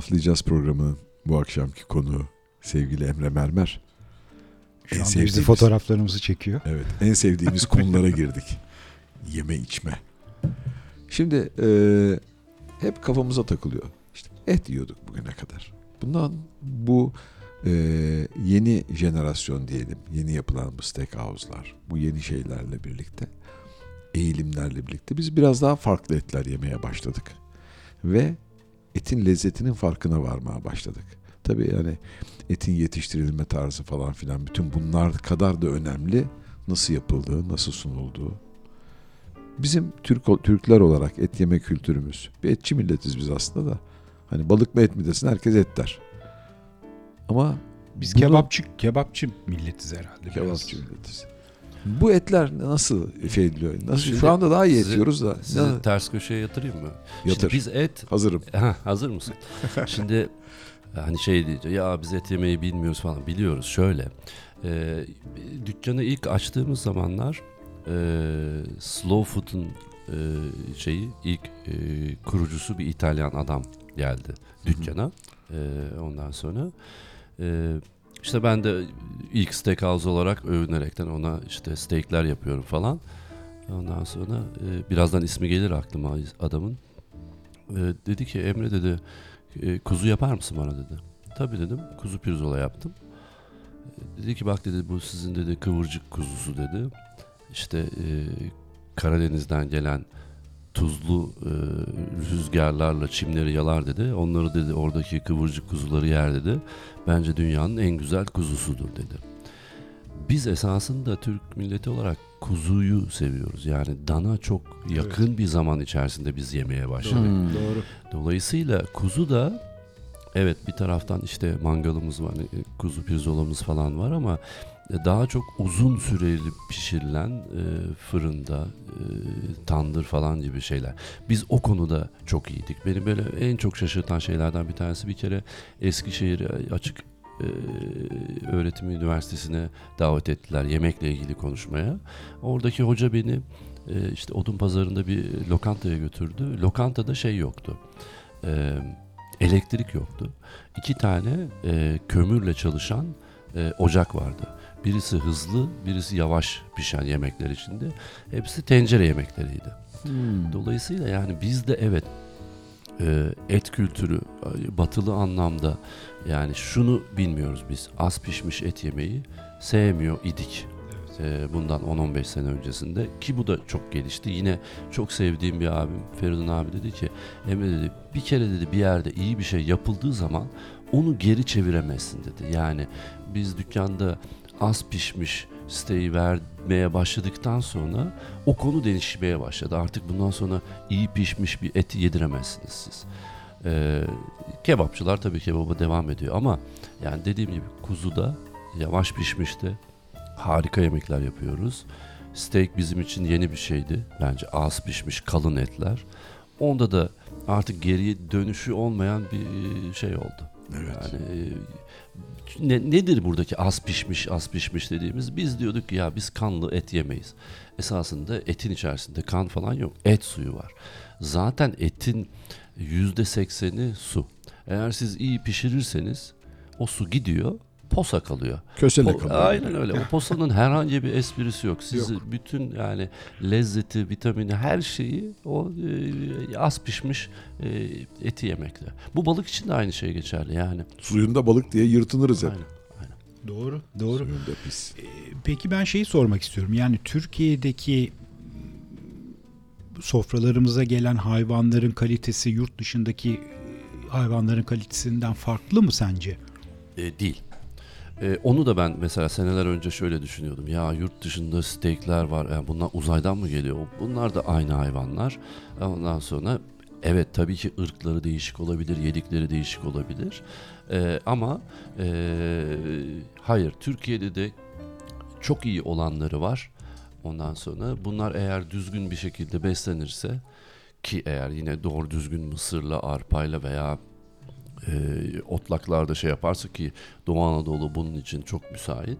Laflayacağız programının bu akşamki konuğu sevgili Emre Mermer. Şu En anda sevdiğimiz- fotoğraflarımızı çekiyor. Evet, en sevdiğimiz konulara girdik. Yeme içme. Şimdi e, hep kafamıza takılıyor. İşte et yiyorduk bugüne kadar. Bundan bu e, yeni jenerasyon diyelim, yeni yapılan bu steakhouse'lar, bu yeni şeylerle birlikte, eğilimlerle birlikte biz biraz daha farklı etler yemeye başladık. Ve etin lezzetinin farkına varmaya başladık. Tabii yani etin yetiştirilme tarzı falan filan bütün bunlar kadar da önemli nasıl yapıldığı, nasıl sunulduğu. Bizim Türk Türkler olarak et yeme kültürümüz. Bir etçi milletiz biz aslında da. Hani balık mı et mi desin herkes et der. Ama Biz bunu- kebapçı kebapçı milletiz herhalde. biraz. kebapçı milletiz. Bu etler nasıl şey ediliyor? Nasıl Şimdi şu anda daha iyi sizi- ediyoruz da. Sizi Ne- ters köşeye yatırayım mı? Yatır. Şimdi biz et Hazırım. Ha, hazır mısın? Şimdi hani şey diyeceğim ya biz et yemeyi bilmiyoruz falan biliyoruz şöyle e, dükkanı ilk açtığımız zamanlar e, Slow Food'un e, şeyi ilk e, kurucusu bir İtalyan adam geldi dükkana E, ondan sonra e, işte ben de ilk steakhouse olarak övünerekten ona işte steakler yapıyorum falan ondan sonra e, birazdan ismi gelir aklıma adamın e, dedi ki Emre dedi e, kuzu yapar mısın bana dedi. Tabii dedim kuzu pirzola yaptım. E, dedi ki bak dedi bu sizin dedi kıvırcık kuzusu dedi. İşte e, Karadeniz'den gelen tuzlu e, rüzgarlarla çimleri yalar dedi. Onları dedi oradaki kıvırcık kuzuları yer dedi. Bence dünyanın en güzel kuzusudur dedi. Biz esasında Türk milleti olarak kuzuyu seviyoruz. Yani dana çok yakın bir zaman içerisinde biz yemeye başladık. Hmm. Doğru. Dolayısıyla kuzu da evet bir taraftan işte mangalımız var, e, kuzu pirzolamız falan var ama daha çok uzun süreli pişirilen e, fırında, e, tandır falan gibi şeyler. Biz o konuda çok iyiydik. Beni böyle en çok şaşırtan şeylerden bir tanesi bir kere Eskişehir Açık e, Öğretim Üniversitesi'ne davet ettiler yemekle ilgili konuşmaya. Oradaki hoca beni e, işte odun pazarında bir lokantaya götürdü. Lokantada şey yoktu. E, elektrik yoktu. İki tane e, kömürle çalışan e, ocak vardı. Birisi hızlı, birisi yavaş pişen yemekler içinde. Hepsi tencere yemekleriydi. Hmm. Dolayısıyla yani bizde evet e, et kültürü e, batılı anlamda yani şunu bilmiyoruz biz az pişmiş et yemeyi sevmiyor idik. E, bundan 10-15 sene öncesinde ki bu da çok gelişti. Yine çok sevdiğim bir abim Feridun abi dedi ki Emre dedi bir kere dedi bir yerde iyi bir şey yapıldığı zaman onu geri çeviremezsin dedi. Yani biz dükkanda az pişmiş steği vermeye başladıktan sonra o konu değişmeye başladı. Artık bundan sonra iyi pişmiş bir eti yediremezsiniz siz. Ee, kebapçılar tabii kebaba devam ediyor ama yani dediğim gibi kuzuda yavaş pişmişte harika yemekler yapıyoruz. Steak bizim için yeni bir şeydi. Bence az pişmiş kalın etler. Onda da artık geriye dönüşü olmayan bir şey oldu. Evet. Yani e, ne, nedir buradaki az pişmiş az pişmiş dediğimiz? Biz diyorduk ki ya biz kanlı et yemeyiz. Esasında etin içerisinde kan falan yok. Et suyu var. Zaten etin yüzde sekseni su. Eğer siz iyi pişirirseniz o su gidiyor posa kalıyor. Kösele Po- kalıyor. Aynen öyle. O posanın herhangi bir esprisi yok. Siz bütün yani lezzeti, vitamini, her şeyi o e, az pişmiş e, eti yemekle. Bu balık için de aynı şey geçerli yani. Suyunda balık diye yırtınırız hep. Aynen. aynen. Doğru. Doğru. Suyunda pis. Peki ben şeyi sormak istiyorum. Yani Türkiye'deki sofralarımıza gelen hayvanların kalitesi yurt dışındaki e, hayvanların kalitesinden farklı mı sence? E, değil. E, onu da ben mesela seneler önce şöyle düşünüyordum. Ya yurt dışında steakler var. Yani bunlar uzaydan mı geliyor? Bunlar da aynı hayvanlar. Ondan sonra evet tabii ki ırkları değişik olabilir, yedikleri değişik olabilir. E, ama e, hayır Türkiye'de de çok iyi olanları var. Ondan sonra bunlar eğer düzgün bir şekilde beslenirse ki eğer yine doğru düzgün mısırla, arpayla veya e, otlaklarda şey yaparsa ki Doğu Anadolu bunun için çok müsait.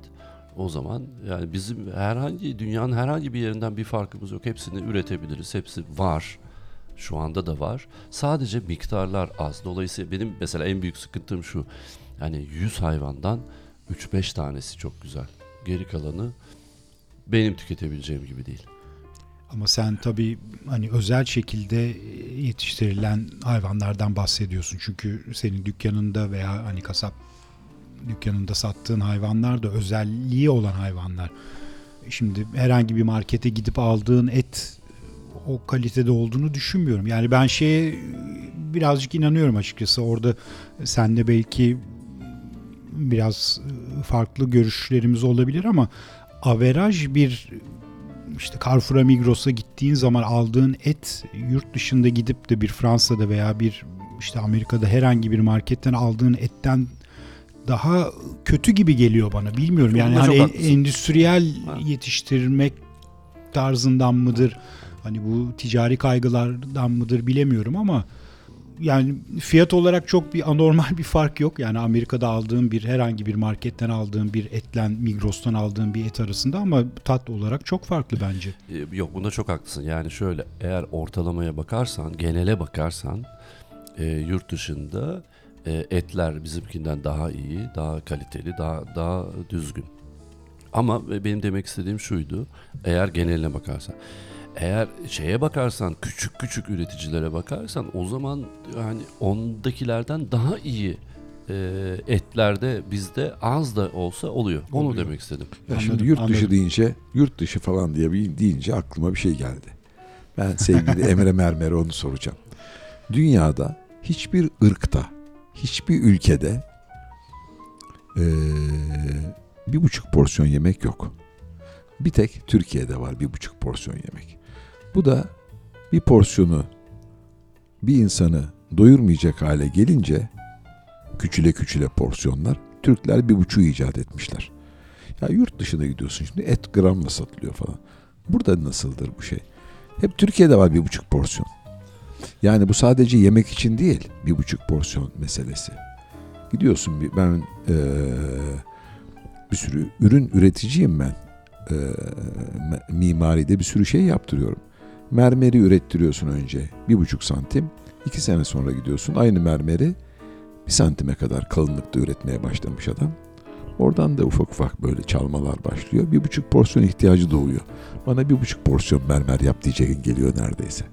O zaman yani bizim herhangi dünyanın herhangi bir yerinden bir farkımız yok. Hepsini üretebiliriz. Hepsi var. Şu anda da var. Sadece miktarlar az. Dolayısıyla benim mesela en büyük sıkıntım şu. Yani 100 hayvandan 3-5 tanesi çok güzel. Geri kalanı benim tüketebileceğim gibi değil. Ama sen tabii hani özel şekilde yetiştirilen hayvanlardan bahsediyorsun. Çünkü senin dükkanında veya hani kasap dükkanında sattığın hayvanlar da özelliği olan hayvanlar. Şimdi herhangi bir markete gidip aldığın et o kalitede olduğunu düşünmüyorum. Yani ben şeye birazcık inanıyorum açıkçası. Orada senle belki biraz farklı görüşlerimiz olabilir ama averaj bir işte Carrefour'a Migros'a gittiğin zaman aldığın et yurt dışında gidip de bir Fransa'da veya bir işte Amerika'da herhangi bir marketten aldığın etten daha kötü gibi geliyor bana. Bilmiyorum yani hani en- endüstriyel Ha. yetiştirmek tarzından mıdır? Hani bu ticari kaygılardan mıdır bilemiyorum ama yani fiyat olarak çok bir anormal bir fark yok. Yani Amerika'da aldığım bir herhangi bir marketten aldığım bir etle Migros'tan aldığım bir et arasında ama tat olarak çok farklı bence. Ee, Yok bunda çok haklısın. Yani şöyle eğer ortalamaya bakarsan, genele bakarsan e, yurt dışında e, etler bizimkinden daha iyi, daha kaliteli, daha daha düzgün. Ama e, benim demek istediğim şuydu. Eğer geneline bakarsan. Eğer şeye bakarsan, küçük küçük üreticilere bakarsan o zaman yani ondakilerden daha iyi e, etlerde bizde az da olsa oluyor. Onu Oluyor. demek istedim. Ya Anladım, şimdi yurt dışı anladım. deyince, yurt dışı falan diye bir deyince aklıma bir şey geldi. Ben sevgili Emre Mermer'e onu soracağım. Dünyada hiçbir ırkta, hiçbir ülkede eee, bir buçuk porsiyon yemek yok. Bir tek Türkiye'de var bir buçuk porsiyon yemek. Bu da bir porsiyonu bir insanı doyurmayacak hale gelince küçüle küçüle porsiyonlar Türkler bir buçuğu icat etmişler. Ya yurt dışına gidiyorsun şimdi et gramla satılıyor falan. Burada nasıldır bu şey? Hep Türkiye'de var bir buçuk porsiyon. Yani bu sadece yemek için değil bir buçuk porsiyon meselesi. Gidiyorsun bir ben eee, bir sürü ürün üreticiyim ben. Me- mimaride bir sürü şey yaptırıyorum. Mermeri ürettiriyorsun önce bir buçuk santim. iki sene sonra gidiyorsun aynı mermeri bir santime kadar kalınlıkta üretmeye başlamış adam. Oradan da ufak ufak böyle çalmalar başlıyor. Bir buçuk porsiyon ihtiyacı doğuyor. Bana bir buçuk porsiyon mermer yap diyeceğin geliyor neredeyse.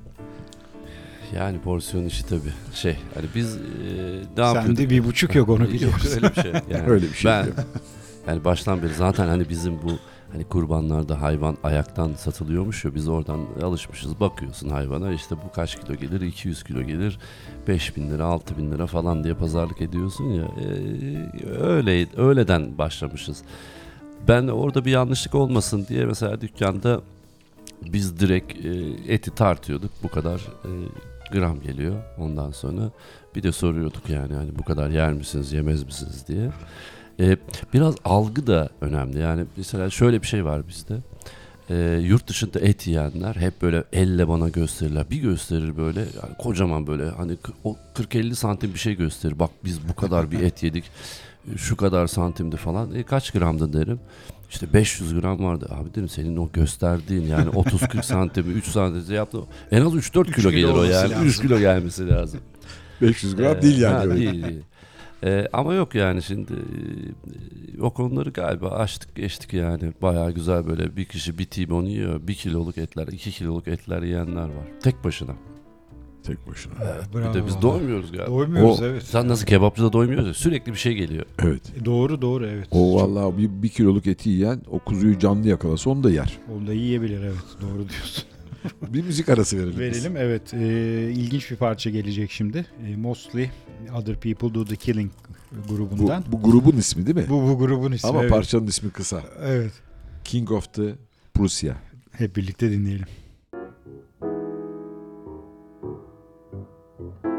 Yani porsiyon işi tabii. Şey hani biz e, ne yapıyorduk? Sende bir buçuk yok onu Yok biliyoruz. öyle bir şey. Yani Öyle bir şey ben, yok. yani baştan beri zaten hani bizim bu hani kurbanlarda hayvan ayaktan satılıyormuş ya biz oradan alışmışız bakıyorsun hayvana işte bu kaç kilo gelir 200 kilo gelir 5000 lira 6000 lira falan diye pazarlık ediyorsun ya e, öyle öyleden başlamışız. Ben orada bir yanlışlık olmasın diye mesela dükkanda biz direkt e, eti tartıyorduk bu kadar e, gram geliyor ondan sonra bir de soruyorduk yani hani bu kadar yer misiniz yemez misiniz diye. E, biraz algı da önemli yani mesela şöyle bir şey var bizde. E, yurt dışında et yiyenler hep böyle elle bana gösterirler. Bir gösterir böyle yani kocaman böyle hani o 40-50 santim bir şey gösterir. Bak biz bu kadar bir et yedik. e, Şu kadar santimdi falan. E, kaç gramdı derim. İşte 500 gram vardı. Abi dedim senin o gösterdiğin yani 30-40 santimi 3 santim yaptı. En az 3-4 kilo, kilo gelir o yani. 3 lazım. kilo gelmesi lazım. 500 gram Ee, değil yani. ha, öyle. değil, değil. Ee, ama yok yani şimdi e, o konuları galiba açtık geçtik yani. Bayağı güzel böyle bir kişi bir T-bone yiyor. Bir kiloluk etler, iki kiloluk etler yiyenler var. Tek başına. Tek başına. Bir de biz doymuyoruz galiba. Doymuyoruz O- evet. Sen nasıl kebapçıda doymuyoruz ya sürekli bir şey geliyor. Evet. E, Doğru doğru evet. O vallahi bir, bir kiloluk eti yiyen o kuzuyu canlı yakalasa onu da yer. Onu da yiyebilir evet doğru diyorsun. Bir müzik arası verelim. biz. Verelim evet. E, ilginç bir parça gelecek şimdi. E, Mostly Other People Do The Killing Bu, grubundan. bu grubun ismi değil mi? Bu, bu, grubun ismi. Ama evet. parçanın ismi kısa. Evet. King of the Prussia. Hep birlikte dinleyelim. Thank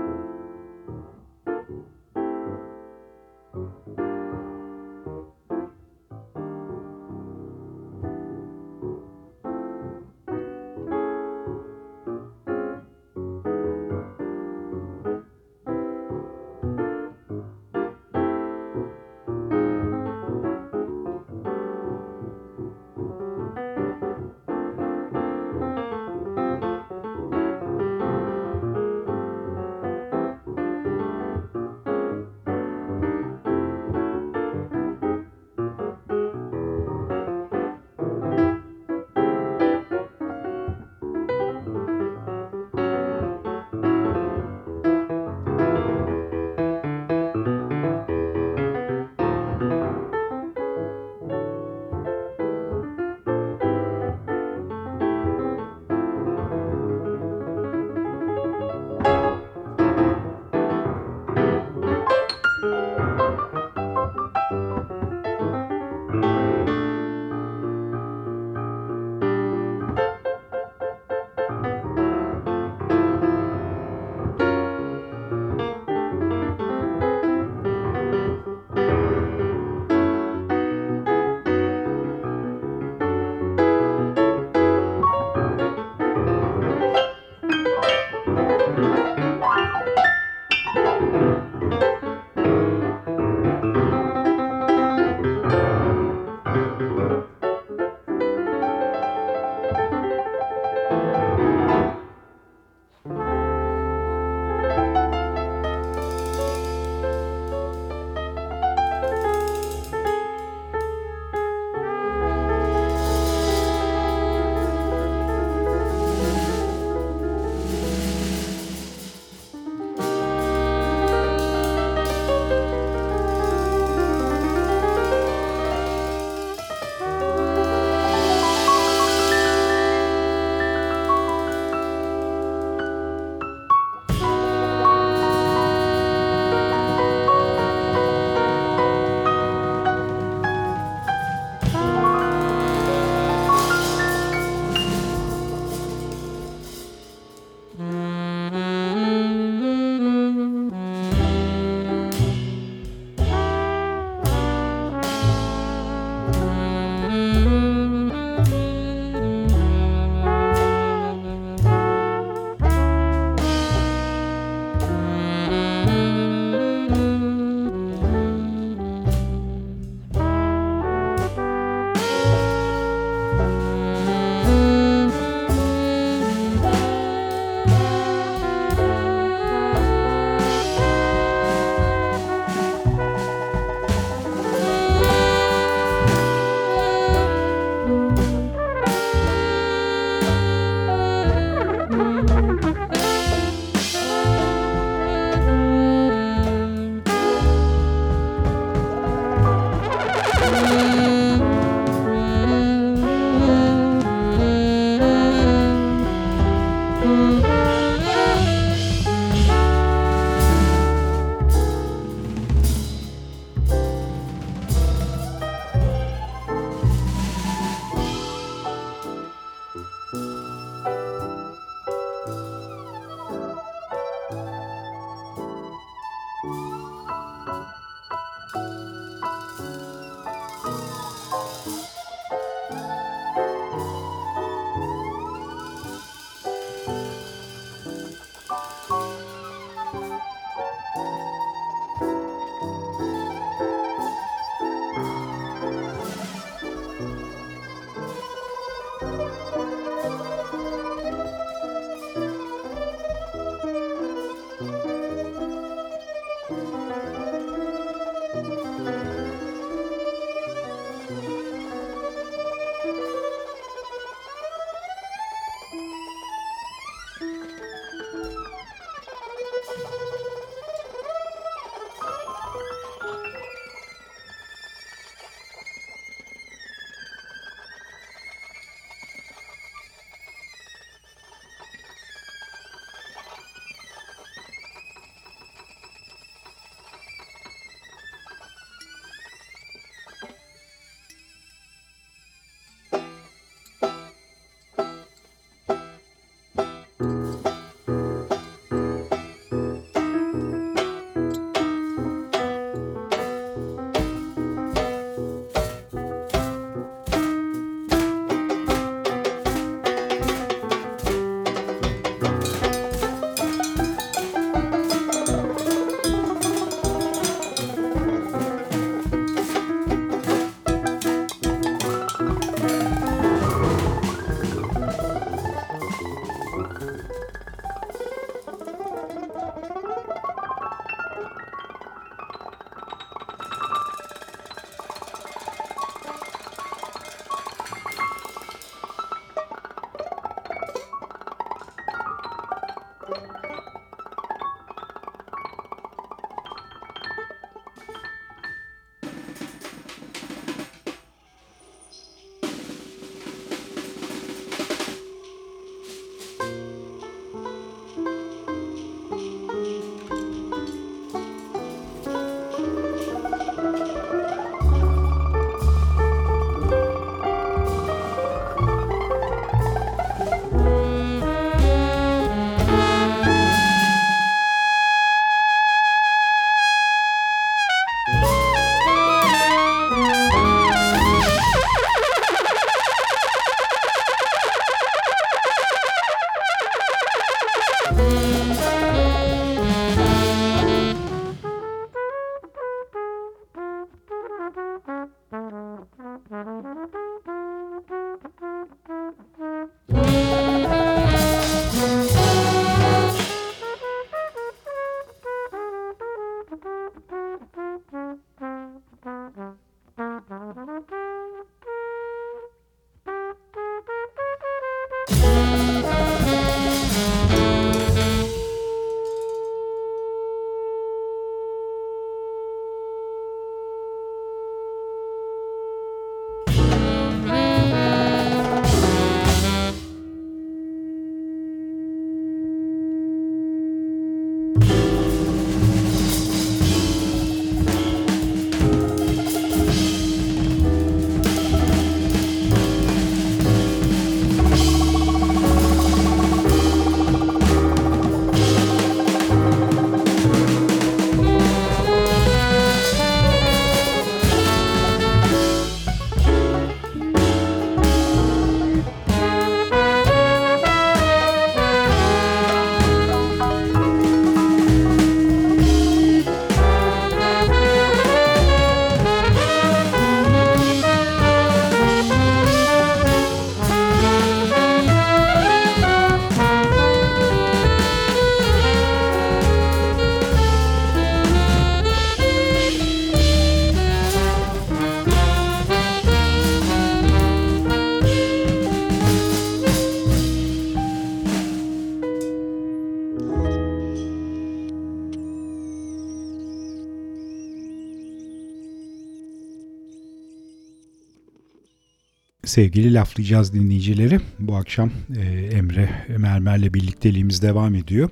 Sevgili laflayacağız dinleyicileri. Bu akşam e, Emre Mermer'le birlikteliğimiz devam ediyor.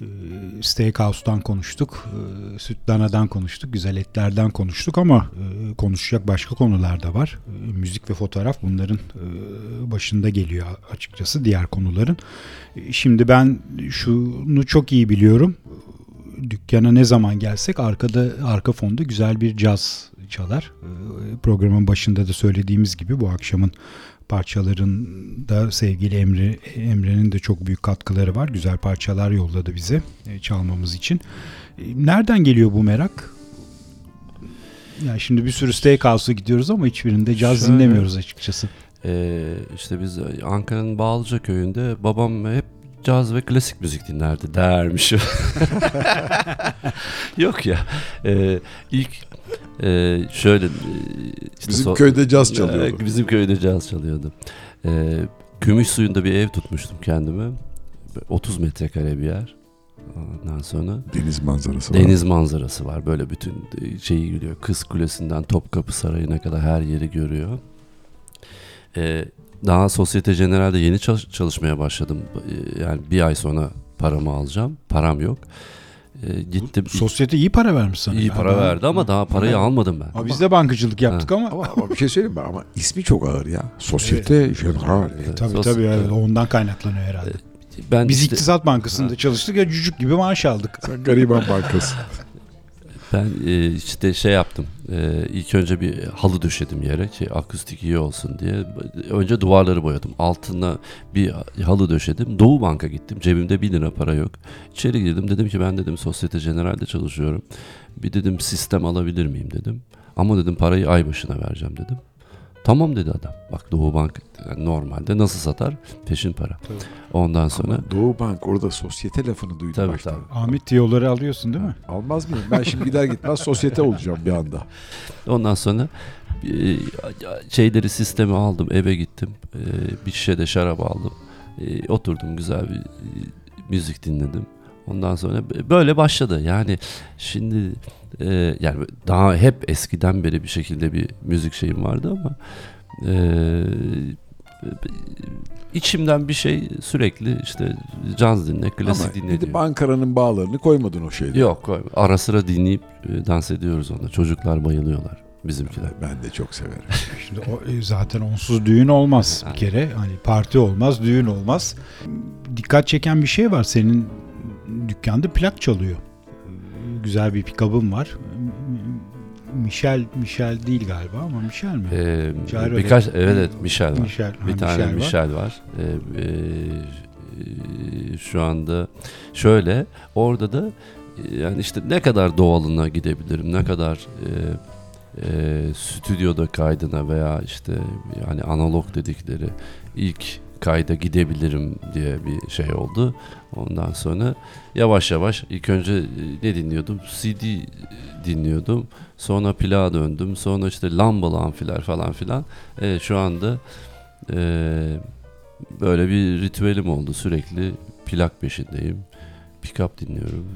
E, Steakhouse'dan konuştuk, e, süt danadan konuştuk, güzel etlerden konuştuk ama e, konuşacak başka konular da var. E, müzik ve fotoğraf bunların e, başında geliyor açıkçası diğer konuların. E, şimdi ben şunu çok iyi biliyorum. Dükkana ne zaman gelsek arkada arka fonda güzel bir caz çalar. E, Programın başında da söylediğimiz gibi bu akşamın parçalarında sevgili Emre Emre'nin de çok büyük katkıları var. Güzel parçalar yolladı bize e, çalmamız için. E, Nereden geliyor bu merak? Yani şimdi bir sürü steakhouse'a gidiyoruz ama hiçbirinde caz Şöyle- dinlemiyoruz açıkçası. Ee, işte biz Ankara'nın Bağlıca köyünde babam hep caz ve klasik müzik dinlerdi dermiş. Yok ya. Ee, ilk e, şöyle e, işte Bizim so- köyde caz çalıyordu. Ee, Bizim köyde caz çalıyordu. Ee, Gümüş suyunda bir ev tutmuştum kendime. 30 metrekare bir yer. Ondan sonra Deniz manzarası var. deniz manzarası var. Böyle bütün şeyi görüyor. Kız Kulesi'nden Topkapı Sarayı'na kadar her yeri görüyor. Ee, daha Sosyete General'de yeni çalış- çalışmaya başladım. Ee, yani bir ay sonra paramı alacağım. Param yok. Ee, gittim. Sosyete iyi para vermiş sana. iyi ya. para verdi ama daha parayı almadım ben. Ama biz de bankacılık yaptık ama. Ama, ama bir şey söyleyeyim mi? Ama ismi çok ağır ya. Sosyete General. Tabii Sos- tabii evet, ondan kaynaklanıyor herhalde. Ben Biz işte- İktisat Bankası'nda çalıştık ya cücük gibi maaş aldık. Sen gariban bankası. Ben e, işte şey yaptım. E, ilk önce bir halı döşedim yere ki akustik iyi olsun diye. Önce duvarları boyadım. Altına bir halı döşedim. Doğu Bank'a gittim. Cebimde 1 lira para yok. İçeri girdim. Dedim ki ben dedim Sosyete General'de çalışıyorum. Bir dedim sistem alabilir miyim dedim. Ama dedim parayı ay başına vereceğim dedim. Tamam dedi adam. Bak Doğu Bank yani normalde nasıl satar? Peşin para. Tabii. Ondan sonra Ama Doğu Bank orada sosyete lafını duydu Tabii, başta. tabii. Ahmet tiyoları alıyorsun değil mi? Almaz mıyım? Ben şimdi gider gitmez sosyete olacağım bir anda. Ondan sonra e, şeyleri sistemi aldım eve gittim E, bir şişe de şarap aldım E, oturdum güzel bir müzik dinledim ondan sonra böyle başladı yani şimdi e, yani daha hep eskiden beri bir şekilde bir müzik şeyim vardı ama e, içimden bir şey sürekli işte caz dinle klasik Ama dinle gidip diyor. Ankara'nın bağlarını koymadın o şeyde. Yok koy- ara sıra dinleyip e, dans ediyoruz onda çocuklar bayılıyorlar bizimkiler. Ben de çok severim. Şimdi o, e, zaten onsuz düğün olmaz bir kere. Hani parti olmaz, düğün olmaz. Dikkat çeken bir şey var. Senin dükkanda plak çalıyor. Güzel bir pikabın var. Michel, Michel değil galiba ama Michel mi? Ee, Caro birkaç evet evet Michel var. Michel, ha, bir tane var. Michel var. Ee, e, şu anda şöyle orada da yani işte ne kadar doğalına gidebilirim, ne kadar e, e, stüdyoda kaydına veya işte yani analog dedikleri ilk kayda gidebilirim diye bir şey oldu. Ondan sonra yavaş yavaş ilk önce e, ne dinliyordum? CD dinliyordum. Sonra plağa döndüm. Sonra işte lambalı amfiler falan filan. E, şu anda e, böyle bir ritüelim oldu. Sürekli plak peşindeyim. Pick-up dinliyorum.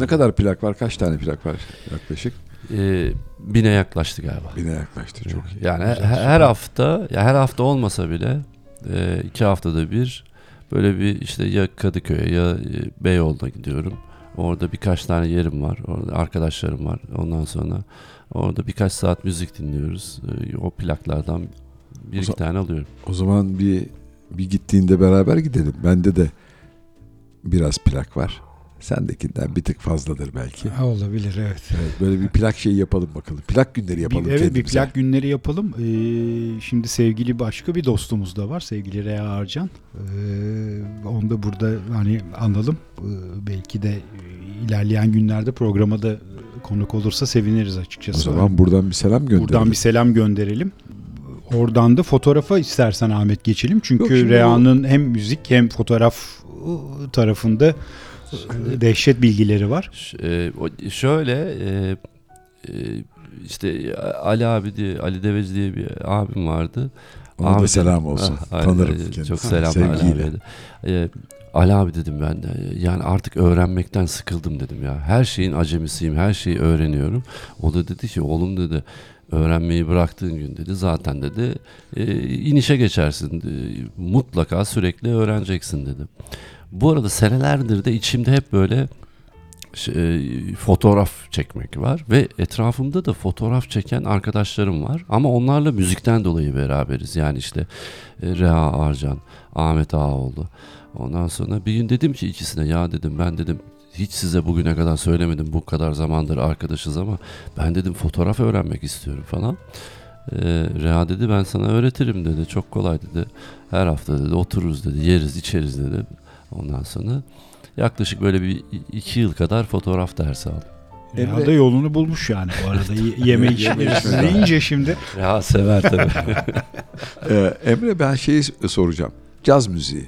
ne kadar plak var? Kaç tane plak var yaklaşık? E, bine yaklaştı galiba. Bine yaklaştı çok iyi. Yani her, her hafta ya her hafta olmasa bile e, iki haftada bir böyle bir işte ya Kadıköy'e ya e, Beyoğlu'na gidiyorum. Orada birkaç tane yerim var. Orada arkadaşlarım var. Ondan sonra orada birkaç saat müzik dinliyoruz. E, o plaklardan bir O iki tane alıyorum. O zaman bir bir gittiğinde beraber gidelim. Bende de biraz plak var. Sendekinden bir tık fazladır belki. Ha, olabilir evet. Evet, böyle bir plak şeyi yapalım bakalım. Plak günleri yapalım Bir, evet bir plak günleri yapalım. Ee, şimdi sevgili başka bir dostumuz da var. Sevgili Rea Arcan. Ee, onu da burada hani analım. Ee, belki de e, ilerleyen günlerde programa da e, konuk olursa seviniriz O açıkçası. zaman buradan bir selam gönderelim. Buradan bir selam gönderelim. Oradan da fotoğrafa istersen Ahmet geçelim. Çünkü Rea'nın hem müzik hem fotoğraf ıı, tarafında dehşet bilgileri var. Ş- e, o- şöyle e, e, işte Ali abi diye Ali Deveci diye bir abim vardı. Ona Abi da selam olsun. Ah, aynen, Tanırım e, kendisini. Çok selamlar Ali Sevgiyle. abiye de. E, Ali abi dedim ben de. Yani artık öğrenmekten sıkıldım dedim ya. Her şeyin acemisiyim. Her şeyi öğreniyorum. O da dedi ki oğlum dedi öğrenmeyi bıraktığın gün dedi zaten dedi e, inişe geçersin. E, mutlaka sürekli öğreneceksin dedi. Bu arada senelerdir de içimde hep böyle şey, fotoğraf çekmek var ve etrafımda da fotoğraf çeken arkadaşlarım var ama onlarla müzikten dolayı beraberiz yani işte e, Reha Arcan, Ahmet Ağaoğlu. Ondan sonra bir gün dedim ki ikisine ya dedim ben dedim hiç size bugüne kadar söylemedim bu kadar zamandır arkadaşız ama ben dedim fotoğraf öğrenmek istiyorum falan. Ee, Reha dedi ben sana öğretirim dedi çok kolay dedi. Her hafta dedi otururuz dedi yeriz içeriz dedi. Ondan sonra yaklaşık böyle bir iki yıl kadar fotoğraf dersi aldım. Reha Emre- da yolunu bulmuş yani bu arada yeme içme deyince şimdi. Reha sever tabii. Ee, Emre ben şeyi soracağım. Caz müziği.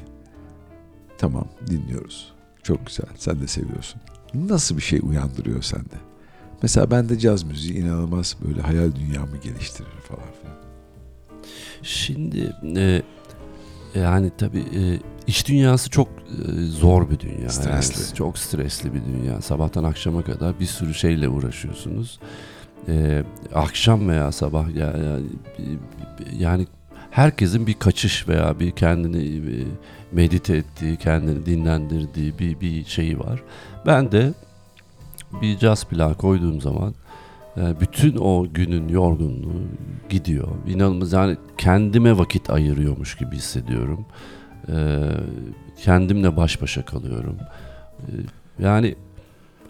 Tamam dinliyoruz. Çok güzel. Sen de seviyorsun. Nasıl bir şey uyandırıyor sende? Mesela bende caz müziği inanılmaz böyle hayal dünyamı geliştirir falan filan. Şimdi e, yani tabii e, iç dünyası çok e, zor bir dünya. Stresli. Yani çok stresli bir dünya. Sabahtan akşama kadar bir sürü şeyle uğraşıyorsunuz. E, akşam veya sabah ya, ya- yani herkesin bir kaçış veya bir kendini e, medite ettiği, kendini dinlendirdiği bir bir şeyi var. Ben de bir caz plağı koyduğum zaman e, bütün o günün yorgunluğu gidiyor. İnanılmaz yani kendime vakit ayırıyormuş gibi hissediyorum. E, kendimle baş başa kalıyorum. E, yani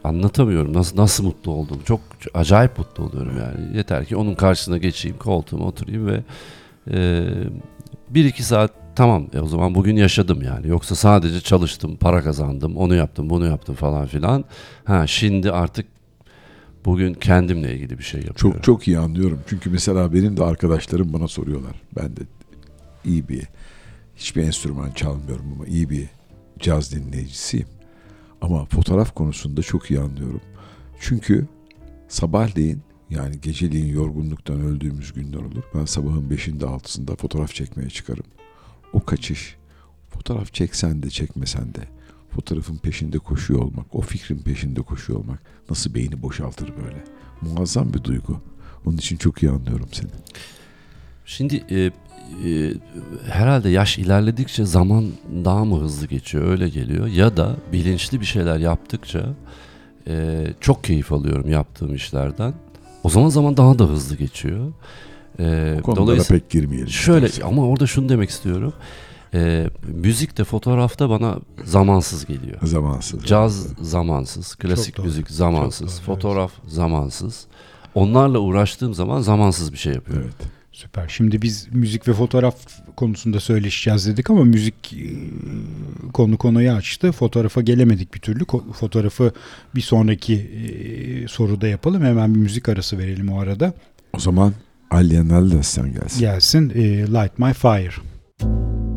anlatamıyorum nasıl nasıl mutlu olduğumu. Çok acayip mutlu oluyorum yani. Yeter ki onun karşısına geçeyim, koltuğuma oturayım ve e, bir iki saat tamam e, o zaman bugün yaşadım yani. Yoksa sadece çalıştım, para kazandım, onu yaptım, bunu yaptım falan filan. Ha şimdi artık bugün kendimle ilgili bir şey yapıyorum. Çok çok iyi anlıyorum. Çünkü mesela benim de arkadaşlarım bana soruyorlar. Ben de iyi bir hiçbir enstrüman çalmıyorum ama iyi bir caz dinleyicisiyim. Ama fotoğraf konusunda çok iyi anlıyorum. Çünkü sabahleyin yani geceliğin yorgunluktan öldüğümüz günler olur. Ben sabahın 5'inde 6'sında fotoğraf çekmeye çıkarım. O kaçış fotoğraf çeksen de çekmesen de fotoğrafın peşinde koşuyor olmak, o fikrin peşinde koşuyor olmak nasıl beyni boşaltır böyle. Muazzam bir duygu. Onun için çok iyi anlıyorum seni. Şimdi e, e, herhalde yaş ilerledikçe zaman daha mı hızlı geçiyor öyle geliyor ya da bilinçli bir şeyler yaptıkça e, çok keyif alıyorum yaptığım işlerden. O zaman zaman daha da hızlı geçiyor. E, dolayısıyla pek girmeyelim. şöyle istersen. ama orada şunu demek istiyorum. E, müzik de fotoğrafta bana zamansız geliyor. Zamansız. Caz zamansız, klasik müzik zamansız, Çok doğru, evet. fotoğraf zamansız. Onlarla uğraştığım zaman zamansız bir şey yapıyorum. Evet. Süper. Şimdi biz müzik ve fotoğraf konusunda söyleşeceğiz dedik ama müzik e, konu konuyu açtı. Fotoğrafa gelemedik bir türlü. Fotoğrafı bir sonraki e, soruda yapalım. Hemen bir müzik arası verelim o arada. O zaman Alien Aldas'tan gelsin. Gelsin e, Light My Fire. You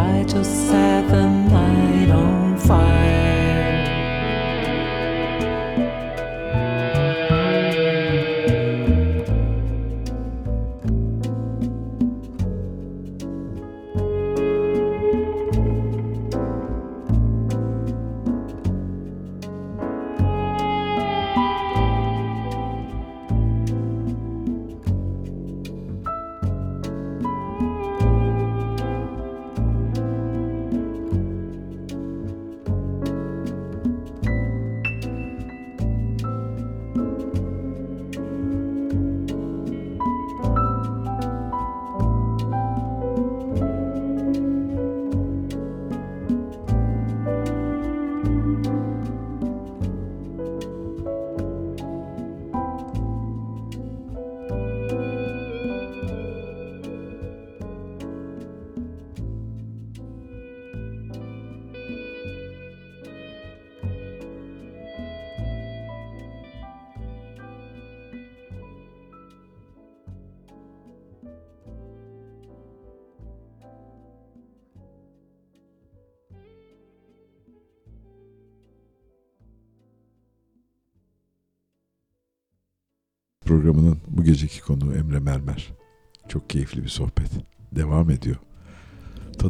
Try to set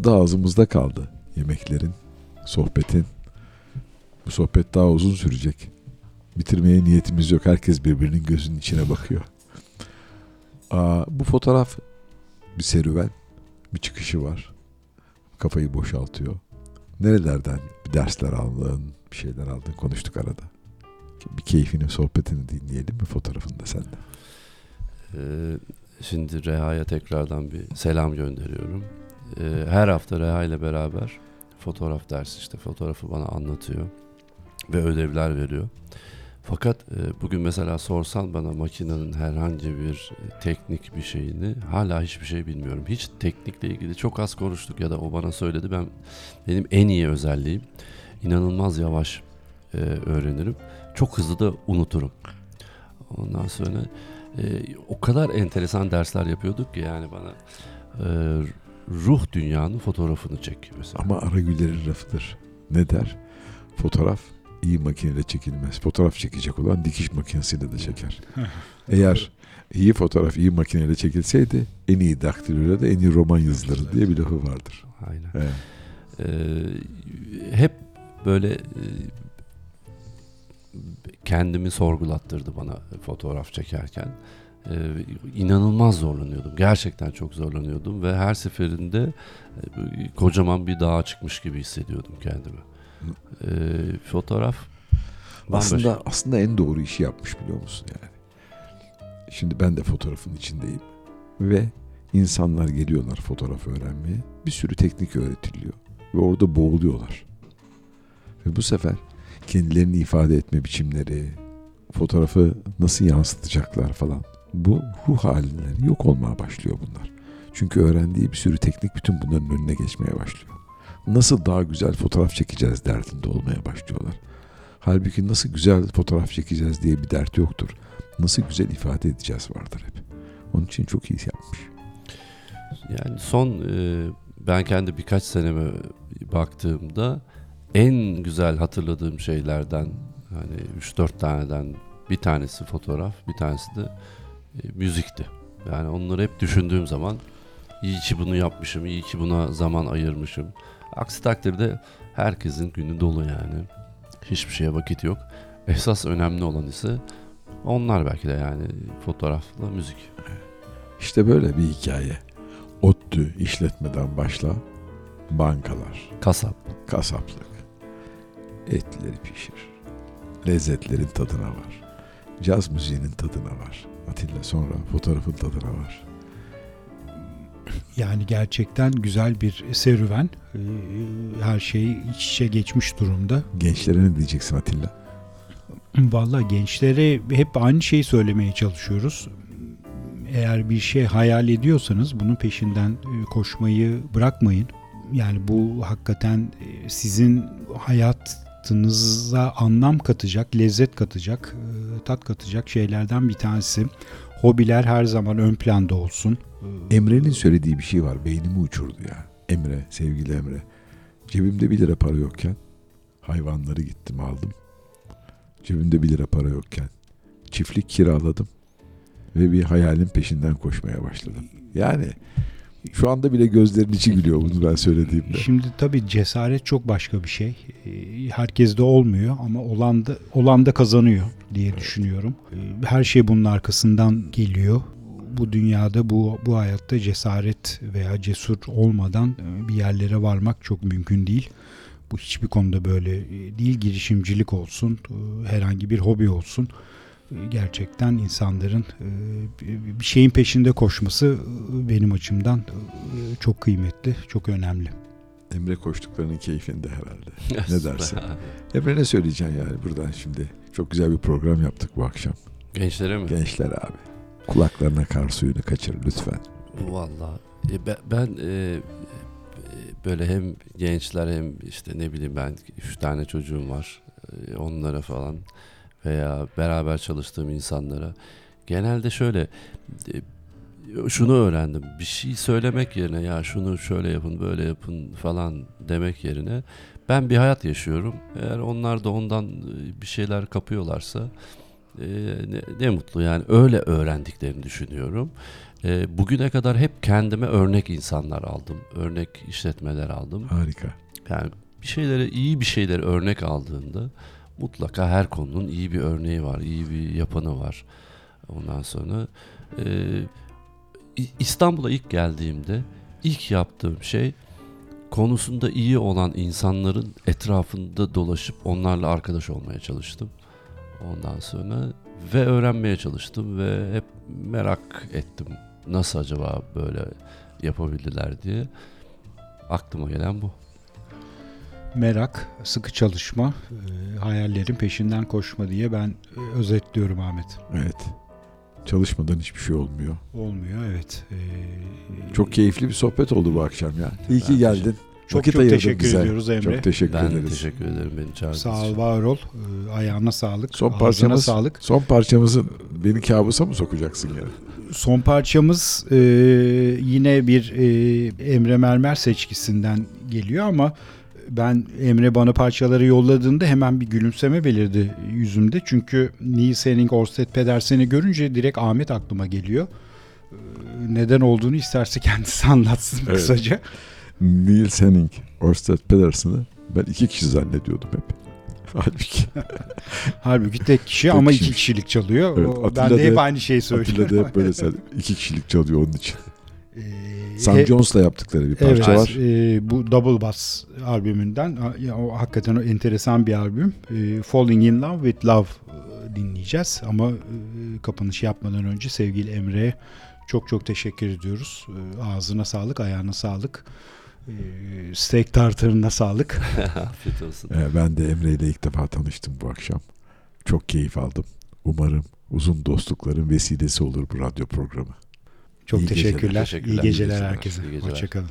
Tadı ağzımızda kaldı. Yemeklerin, sohbetin. Bu sohbet daha uzun sürecek. Bitirmeye niyetimiz yok. Herkes birbirinin gözünün içine bakıyor. Aa, bu fotoğraf bir serüven. Bir çıkışı var. Kafayı boşaltıyor. Nerelerden bir dersler aldın, bir şeyler aldın. Konuştuk arada. Bir keyfini, sohbetini dinleyelim mi fotoğrafında senden? Ee, şimdi Reha'ya tekrardan bir selam gönderiyorum. Ee, her hafta Reha ile beraber fotoğraf dersi işte fotoğrafı bana anlatıyor ve ödevler veriyor. Fakat e, bugün mesela sorsan bana makinenin herhangi bir e, teknik bir şeyini hala hiçbir şey bilmiyorum. Hiç teknikle ilgili çok az konuştuk ya da o bana söyledi. Ben benim en iyi özelliğim inanılmaz yavaş e, öğrenirim. Çok hızlı da unuturum. Ondan sonra e, o kadar enteresan dersler yapıyorduk ki yani bana e, ruh dünyanın fotoğrafını çek mesela. Ama Aragüller'in rafıdır. Ne der? Fotoğraf iyi makineyle çekilmez. Fotoğraf çekecek olan dikiş makinesiyle de çeker. Eğer iyi fotoğraf iyi makineyle çekilseydi en iyi daktiloyla da en iyi roman yazılır diye bir lafı vardır. Aynen. Evet. Ee, hep böyle e, kendimi sorgulattırdı bana fotoğraf çekerken. Ee, inanılmaz zorlanıyordum. Gerçekten çok zorlanıyordum ve her seferinde e, kocaman bir dağa çıkmış gibi hissediyordum kendimi. Ee, fotoğraf bambaşka. Aslında aslında en doğru işi yapmış biliyor musun yani. Şimdi ben de fotoğrafın içindeyim ve insanlar geliyorlar fotoğraf öğrenmeye. Bir sürü teknik öğretiliyor ve orada boğuluyorlar. Ve bu sefer kendilerini ifade etme biçimleri, fotoğrafı nasıl yansıtacaklar falan. Bu ruh halinleri yok olmaya başlıyor bunlar. Çünkü öğrendiği bir sürü teknik bütün bunların önüne geçmeye başlıyor. Nasıl daha güzel fotoğraf çekeceğiz derdinde olmaya başlıyorlar. Halbuki nasıl güzel fotoğraf çekeceğiz diye bir dert yoktur. Nasıl güzel ifade edeceğiz vardır hep. Onun için çok iyi yapmış. Yani son e, ben kendi birkaç seneme baktığımda en güzel hatırladığım şeylerden hani 3-4 taneden bir tanesi fotoğraf, bir tanesi de e, müzikti. Yani onları hep düşündüğüm zaman iyi ki bunu yapmışım, iyi ki buna zaman ayırmışım. Aksi takdirde herkesin günü dolu yani. Hiçbir şeye vakit yok. Esas önemli olan ise onlar belki de yani fotoğrafla müzik. İşte böyle bir hikaye. ODTÜ işletmeden başla, bankalar, Kasap. kasaplık, etleri pişir, lezzetlerin tadına var, caz müziğinin tadına var. Atilla sonra fotoğrafın tadına var. Yani gerçekten güzel bir serüven. Ee, Her şey iç içe geçmiş durumda. Gençlere ne diyeceksin Atilla? Valla gençlere hep aynı şeyi söylemeye çalışıyoruz. Eğer bir şey hayal ediyorsanız bunun peşinden e, koşmayı bırakmayın. Yani bu hakikaten e, sizin hayatınıza anlam katacak, lezzet katacak, e, tat katacak şeylerden bir tanesi. Hobiler her zaman ön planda olsun. Emre'nin söylediği bir şey var. Beynimi uçurdu ya. Emre, sevgili Emre. Cebimde bir lira para yokken hayvanları gittim aldım. Cebimde bir lira para yokken çiftlik kiraladım ve bir hayalin peşinden koşmaya başladım. Yani şu anda bile gözlerin içi gülüyor bunu ben söylediğimde. Şimdi tabii cesaret çok başka bir şey. Ee, Herkeste olmuyor ama olan da, olan da kazanıyor diye düşünüyorum. Ee, Her şey bunun arkasından geliyor. Bu dünyada, bu, bu hayatta cesaret veya cesur olmadan e, bir yerlere varmak çok mümkün değil. Bu hiçbir konuda böyle e, değil. Girişimcilik olsun, e, herhangi bir hobi olsun. Gerçekten insanların e, bir şeyin peşinde koşması e, benim açımdan e, çok kıymetli, çok önemli. Emre koştuklarının keyfinde herhalde. Ne dersin? Emre ne söyleyeceksin yani buradan şimdi? Çok güzel bir program yaptık bu akşam. Gençlere mi? Gençler abi. Kulaklarına kar suyunu kaçır lütfen. Vallahi e, ben, ben e, böyle hem gençler hem işte ne bileyim ben üç tane çocuğum var onlara falan veya beraber çalıştığım insanlara genelde şöyle e, şunu öğrendim bir şey söylemek yerine ya şunu şöyle yapın böyle yapın falan demek yerine ben bir hayat yaşıyorum eğer onlar da ondan e, bir şeyler kapıyorlarsa e, ne, ne mutlu yani öyle öğrendiklerini düşünüyorum. E, bugüne kadar hep kendime örnek insanlar aldım. Örnek işletmeler aldım. Harika. Yani bir şeylere iyi bir şeyleri örnek aldığında mutlaka her konunun iyi bir örneği var, iyi bir yapanı var. Ondan sonra e, İstanbul'a ilk geldiğimde ilk yaptığım şey konusunda iyi olan insanların etrafında dolaşıp onlarla arkadaş olmaya çalıştım. Ondan sonra ve öğrenmeye çalıştım ve hep merak ettim. Nasıl acaba böyle yapabildiler diye. Aklıma gelen bu. Merak, sıkı çalışma, e, hayallerin peşinden koşma diye ben e, özetliyorum Ahmet. Evet. Çalışmadan hiçbir şey olmuyor. Olmuyor evet. E, Çok keyifli bir sohbet oldu bu akşam ya. İyi ki geldin. Çok Vakit çok teşekkür bize. ediyoruz Emre. Çok teşekkür Ben ederiz. teşekkür ederim beni çağırdığınız Sağ ol, var ol. E, ayağına sağlık. Son parçamız, sağlık. son parçamızı beni kabusa mı sokacaksın yani? Son parçamız e, yine bir e, Emre Mermer seçkisinden geliyor ama ben Emre bana parçaları yolladığında hemen bir gülümseme belirdi yüzümde. Çünkü Niels Henning Orsted Pedersen'i görünce direkt Ahmet aklıma geliyor. E, neden olduğunu isterse kendisi anlatsın Evet. kısaca. Niels Henning, Orsted Pedersen'ı ben iki kişi zannediyordum hep. Halbuki Halbuki tek kişi Tek ama iki kişiymiş. kişilik çalıyor. Evet, O- ben de hep aynı şeyi söylüyorum. Atilla da hep böyle sen iki kişilik çalıyor onun için. Ee, Sam he- Jones'la yaptıkları bir Evet, parça var. e, bu Double Bass albümünden ya, o hakikaten o enteresan bir albüm. E, Falling in Love with Love e, dinleyeceğiz ama e, kapanış yapmadan önce sevgili Emre'ye çok çok teşekkür ediyoruz. E, ağzına sağlık, ayağına sağlık. E, steak tartarına sağlık. Afiyet olsun. Ee, ben de Emre ile ilk defa tanıştım bu akşam. Çok keyif aldım. Umarım uzun dostlukların vesilesi olur bu radyo programı. Çok İyi geceler. teşekkürler. Teşekkürler. İyi geceler İyi geceler. herkese. İyi geceler. Hoşçakalın.